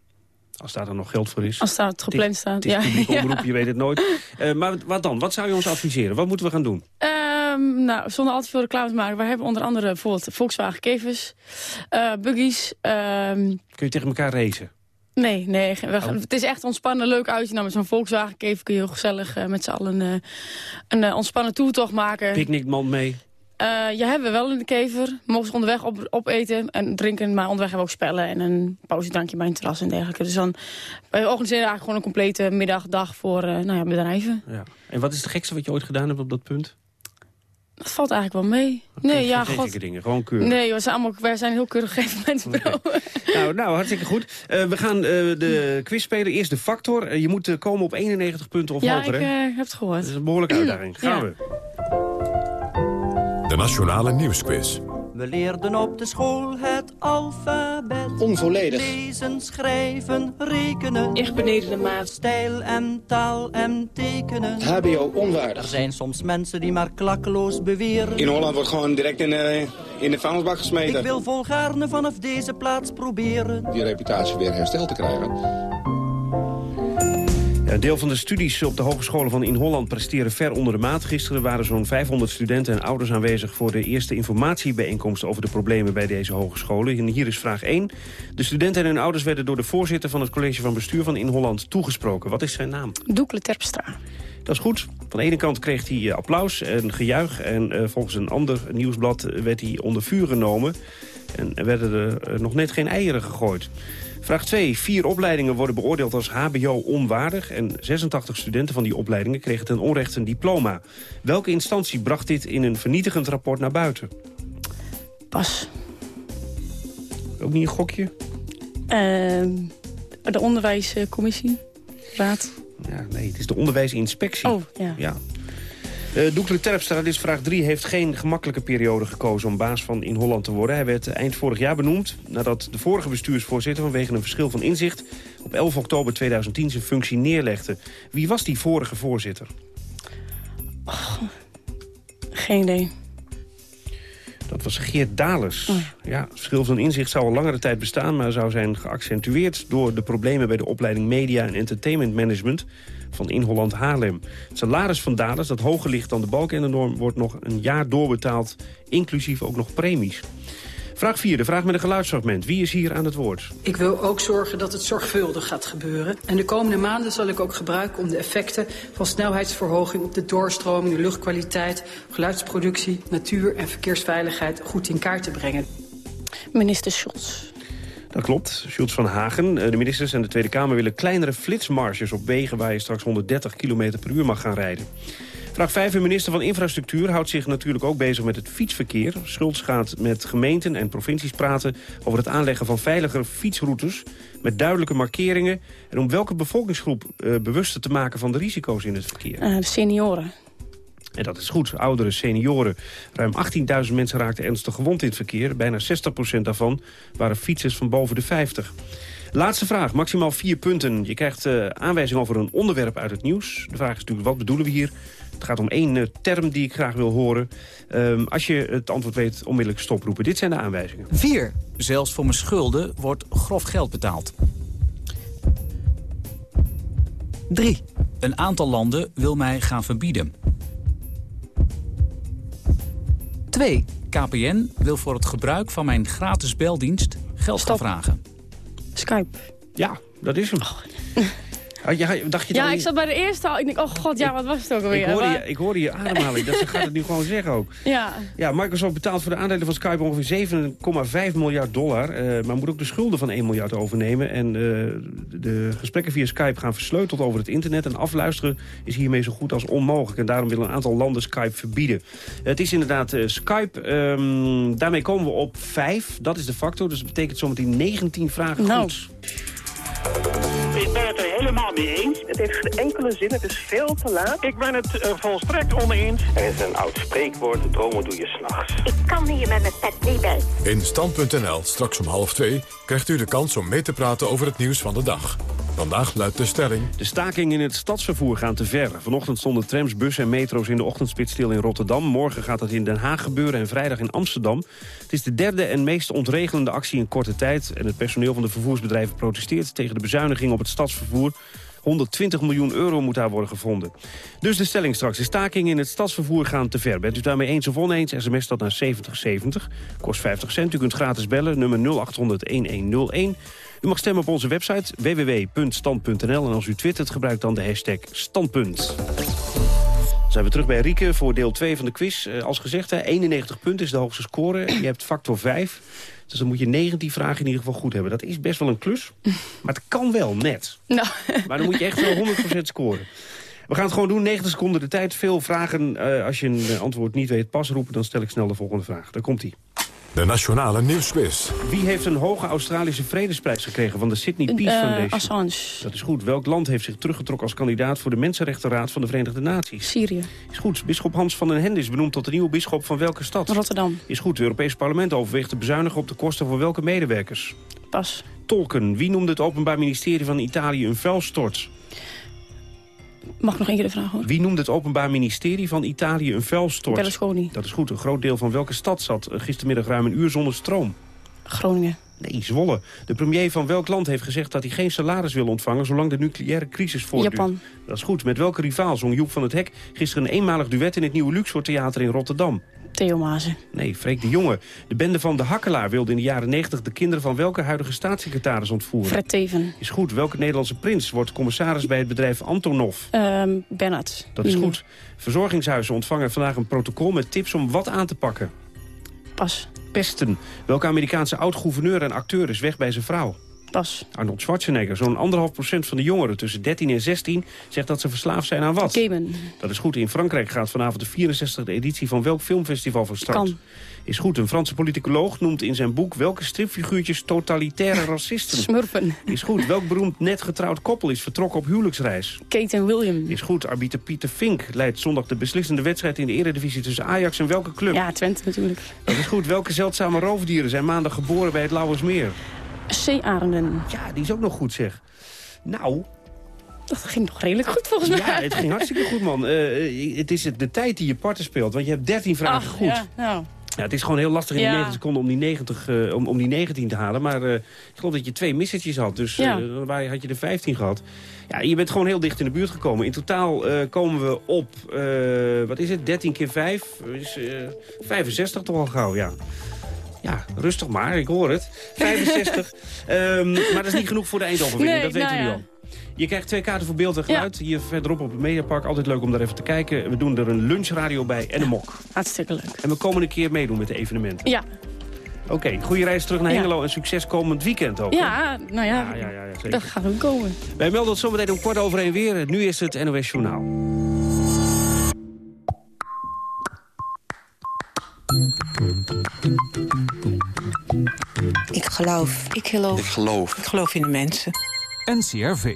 S13: als daar dan nog geld voor is...
S31: Als daar het gepland staat,
S13: Het
S31: ja.
S13: omroep, je weet het nooit. Eh, maar wat dan? Wat zou je ons adviseren? Wat moeten we gaan doen?
S31: Ehm, nou, zonder al te veel reclame te maken. We hebben onder andere bijvoorbeeld Volkswagen Kevers, eh buggies. ehm,
S13: Kun je tegen elkaar racen?
S31: nee, nee. Gaan,
S13: Oh.
S31: Het is echt ontspannen, leuk uitje. Nou, met zo'n Volkswagen Kever kun je heel gezellig eh, met z'n allen een eh, ontspannen toertocht maken.
S13: Picknickmand mee?
S31: Eh ja, hebben we wel in de kever. Mogen ze onderweg op, opeten en drinken. Maar onderweg hebben we ook spellen en een pauzedrankje bij een terras en dergelijke. Dus dan wij organiseren eigenlijk gewoon een complete middag, dag voor eh, nou ja, bedrijven.
S13: Ja. En wat is het gekste wat je ooit gedaan hebt op dat punt?
S31: Dat valt eigenlijk wel mee. Nee, ja, god.
S13: dingen, gewoon keurig.
S31: Nee, we zijn, allemaal, wij zijn een heel keurig evenementenbureau.
S13: Nou, nou, hartstikke goed. Eh, we gaan de quiz spelen. Eerst de factor. Je moet komen op 91 punten of
S31: ja,
S13: hoger.
S31: ik
S13: hè?
S31: eh, heb het gehoord.
S13: Dat is een behoorlijke uitdaging. Gaan
S31: Ja.
S13: we.
S1: De Nationale Nieuwsquiz.
S32: We leerden op de school het alfabet.
S23: Onvolledig.
S32: Lezen, schrijven, rekenen.
S21: Echt beneden de maat.
S32: Stijl en taal en tekenen.
S23: HBO onwaardig.
S32: Er zijn soms mensen die maar klakkeloos beweren.
S23: In Holland wordt gewoon direct in de, in de vuilnisbak gesmeten.
S32: Ik wil volgaarne vanaf deze plaats proberen.
S23: Die reputatie weer hersteld te krijgen.
S13: Een deel van de studies op de hogescholen van in Holland presteren ver onder de maat. Gisteren waren zo'n 500 studenten en ouders aanwezig... voor de eerste informatiebijeenkomst over de problemen bij deze hogescholen. En hier is vraag 1. De studenten en hun ouders werden door de voorzitter van het college van bestuur van in Holland toegesproken. Wat is zijn naam?
S31: Doekle Terpstra.
S13: Dat is goed. Van de ene kant kreeg hij eh, applaus en gejuich. En eh, volgens een ander nieuwsblad werd hij onder vuur genomen. En er werden er eh, nog net geen eieren gegooid. Vraag 2. Vier opleidingen worden beoordeeld als hbo onwaardig... en 86 studenten van die opleidingen kregen ten onrechte een diploma. Welke instantie bracht dit in een vernietigend rapport naar buiten?
S31: Pas.
S13: Ook niet een gokje?
S31: Ehm, de onderwijscommissie. Raad.
S13: Ja, nee, het is de onderwijsinspectie.
S31: Oh, ja.
S13: Ja. Uh, Doekle Terpstra, dit is vraag 3, heeft geen gemakkelijke periode gekozen om baas van In Holland te worden. Hij werd eind vorig jaar benoemd nadat de vorige bestuursvoorzitter vanwege een verschil van inzicht op 11 oktober 2010 zijn functie neerlegde. Wie was die vorige voorzitter?
S31: Oh, geen idee.
S13: Dat was Geert Dales. ja. schil van inzicht zou al langere tijd bestaan... maar zou zijn geaccentueerd door de problemen bij de opleiding Media en Entertainment Management van In Holland Haarlem. Het salaris van Dales, dat hoger ligt dan de balk en de norm... wordt nog een jaar doorbetaald, inclusief ook nog premies. Vraag 4, de vraag met een geluidsfragment. Wie is hier aan het woord?
S33: Ik wil ook zorgen dat het zorgvuldig gaat gebeuren. En de komende maanden zal ik ook gebruiken om de effecten van snelheidsverhoging op de doorstroming, de luchtkwaliteit, geluidsproductie, natuur en verkeersveiligheid goed in kaart te brengen.
S31: Minister Schultz.
S13: Dat klopt. Schultz van Hagen, eh, de ministers en de Tweede Kamer willen kleinere flitsmarges op wegen waar je straks 130 km per uur mag gaan rijden. Vraag 5. De minister van Infrastructuur houdt zich natuurlijk ook bezig met het fietsverkeer. Schultz gaat met gemeenten en provincies praten over het aanleggen van veiligere fietsroutes... met duidelijke markeringen en om welke bevolkingsgroep uh, bewuster te maken van de risico's in het verkeer.
S31: Uh, senioren.
S13: En dat is goed. Ouderen, senioren. Ruim 18.000 mensen raakten ernstig gewond in het verkeer. Bijna 60% daarvan waren fietsers van boven de 50. Laatste vraag, maximaal vier punten. Je krijgt uh, aanwijzing over een onderwerp uit het nieuws. De vraag is natuurlijk, wat bedoelen we hier? Het gaat om één uh, term die ik graag wil horen. Um, als je het antwoord weet, onmiddellijk stoproepen. Dit zijn de aanwijzingen.
S34: 4. Zelfs voor mijn schulden wordt grof geld betaald. 3. Een aantal landen wil mij gaan verbieden. 2. KPN wil voor het gebruik van mijn gratis beldienst geld
S31: Stop.
S34: gaan vragen.
S31: Skype.
S13: Ja, dat is hem. Oh, ja, dacht je
S31: Ja,
S13: dan
S31: ik zat bij de eerste al. Ik denk, oh god, ja, wat was het ook alweer?
S13: Ik hoorde, je, ik hoorde je ademhaling, dus ze gaat het nu gewoon zeggen ook.
S31: Ja,
S13: Ja, Microsoft betaalt voor de aandelen van Skype ongeveer 7,5 miljard dollar. eh, maar moet ook de schulden van 1 miljard overnemen. En eh, de gesprekken via Skype gaan versleuteld over het internet. En afluisteren is hiermee zo goed als onmogelijk. En daarom willen een aantal landen Skype verbieden. Het is inderdaad eh, Skype. ehm, daarmee komen we op 5. Dat is de factor. Dus dat betekent zometeen 19 vragen
S31: Nou.
S13: goed.
S35: Ik ben het er helemaal mee eens. Het heeft geen enkele zin, het is veel te laat. Ik ben het eh, volstrekt oneens.
S36: Er is een oud spreekwoord, dromen doe je s'nachts.
S37: Ik kan hier met mijn pet niet bij.
S1: In Stand.nl, straks om half twee, krijgt u de kans om mee te praten over het nieuws van de dag. Vandaag luidt de stelling...
S13: De stakingen in het stadsvervoer gaan te ver. Vanochtend stonden trams, bussen en metro's in de ochtendspits stil in Rotterdam. Morgen gaat dat in Den Haag gebeuren en vrijdag in Amsterdam. Het is de derde en meest ontregelende actie in korte tijd. En het personeel van de vervoersbedrijven protesteert tegen de bezuiniging op het stadsvervoer. 120 miljoen euro moet daar worden gevonden. Dus de stelling straks. De stakingen in het stadsvervoer gaan te ver. Bent u daarmee eens of oneens? SMS dat naar 7070. Kost 50 cent. U kunt gratis bellen. Nummer 0800-1101. U mag stemmen op onze website www.stand.nl. En als u twittert, gebruik dan de hashtag standpunt. Zijn we terug bij Rieke voor deel 2 van de quiz. Eh, als gezegd, hè, 91 punten is de hoogste score. Je hebt factor 5. Dus dan moet je 19 vragen in ieder geval goed hebben. Dat is best wel een klus. Maar het kan wel, net.
S31: nou,
S13: Maar dan moet je echt wel 100% scoren. We gaan het gewoon doen, 90 seconden de tijd. Veel vragen. Eh, als je een eh, antwoord niet weet, pas roepen. Dan stel ik snel de volgende vraag. Daar komt hij.
S1: De Nationale Nieuwsquiz.
S13: Wie heeft een hoge Australische vredesprijs gekregen van de Sydney Peace
S31: eh,
S13: Foundation?
S31: Assange.
S13: Dat is goed. Welk land heeft zich teruggetrokken als kandidaat voor de Mensenrechtenraad van de Verenigde Naties?
S31: Syrië.
S13: Is goed. Bisschop Hans van den Hende is benoemd tot de nieuwe bisschop van welke stad?
S31: Rotterdam.
S13: Is goed. Het Europese parlement overweegt te bezuinigen op de kosten voor welke medewerkers?
S31: Pas.
S13: Tolken. Wie noemde het Openbaar Ministerie van Italië een vuilstort?
S31: Mag ik nog één keer de vraag hoor?
S13: Wie noemde het Openbaar Ministerie van Italië een vuilstort?
S31: Berlusconi.
S13: Dat is goed. Een groot deel van welke stad zat eh, gistermiddag ruim een uur zonder stroom?
S31: Groningen.
S13: Nee, Zwolle. De premier van welk land heeft gezegd dat hij geen salaris wil ontvangen... zolang de nucleaire crisis voortduurt?
S31: Japan.
S13: Dat is goed. Met welke rivaal zong Joep van het Hek gisteren een eenmalig duet... in het nieuwe Luxor Theater in Rotterdam?
S31: Theo Mazen.
S13: Nee, Freek de Jonge. De bende van de Hakkelaar wilde in de jaren 90 de kinderen van welke huidige staatssecretaris ontvoeren?
S31: Fred Teven.
S13: Is goed. Welke Nederlandse prins wordt commissaris bij het bedrijf Antonov?
S31: Ehm Bernard.
S13: Dat is
S31: Mino.
S13: goed. Verzorgingshuizen ontvangen vandaag een protocol met tips om wat aan te pakken.
S31: Pas.
S13: Pesten. Welke Amerikaanse oud-gouverneur en acteur is weg bij zijn vrouw?
S31: Pas.
S13: Arnold Schwarzenegger. Zo'n anderhalf procent van de jongeren tussen 13 en 16 zegt dat ze verslaafd zijn aan wat?
S31: Gamen.
S13: Dat is goed. In Frankrijk gaat vanavond de 64e editie van welk filmfestival van start?
S31: Kan.
S13: Is goed. Een Franse politicoloog noemt in zijn boek welke stripfiguurtjes totalitaire racisten?
S31: Smurfen.
S13: Is goed. Welk beroemd net getrouwd koppel is vertrokken op huwelijksreis?
S31: Kate en William.
S13: Is goed. Arbiter Pieter Fink leidt zondag de beslissende wedstrijd in de eredivisie tussen Ajax en welke club?
S31: Ja, Twente natuurlijk.
S13: Dat is goed. Welke zeldzame roofdieren zijn maandag geboren bij het Lauwersmeer?
S31: Zeearenden.
S13: Ja, die is ook nog goed zeg. Nou,
S31: Dat ging nog redelijk goed volgens mij.
S13: ja, het ging hartstikke goed man. Eh, het is het- de tijd die je parten speelt, want je hebt 13 vragen
S31: Ach,
S13: goed.
S31: Ja, nou.
S13: Ja, het is gewoon heel lastig in
S31: Ja.
S13: die 90 seconden om die, 90, eh, om, om die 19 te halen. Maar eh, ik geloof dat je twee missetjes had. Dus
S31: Ja.
S13: eh, waar had je er 15 gehad. Ja, je bent gewoon heel dicht in de buurt gekomen. In totaal eh, komen we op, eh, wat is het, 13 keer 5? Is, eh, 65 toch al gauw, ja. Ja, rustig maar, ik hoor het. 65. Ehm, maar dat is niet genoeg voor de eindoverwinning,
S31: Nee,
S13: dat weten
S31: nou ja.
S13: al. Je krijgt twee kaarten voor beeld en geluid. Hier verderop op het Mediapark. Altijd leuk om daar even te kijken. We doen er een lunchradio bij en een mok.
S31: Hartstikke leuk.
S13: En we komen een keer meedoen met de evenementen.
S31: Ja,
S13: Oké, goede reis terug naar
S31: Ja.
S13: Hengelo en succes komend weekend ook.
S31: ja nou ja,
S13: Ja, ja, ja, ja, zeker.
S31: dat gaat ook komen.
S13: Wij melden het zometeen om kwart over één weer. Nu is het NOS Journaal.
S38: Ik geloof. Ik geloof. Ik geloof. Ik geloof in de mensen.
S1: NCRV.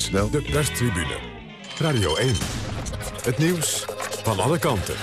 S39: snel.
S1: De perstribune. Radio 1. Het nieuws van alle kanten.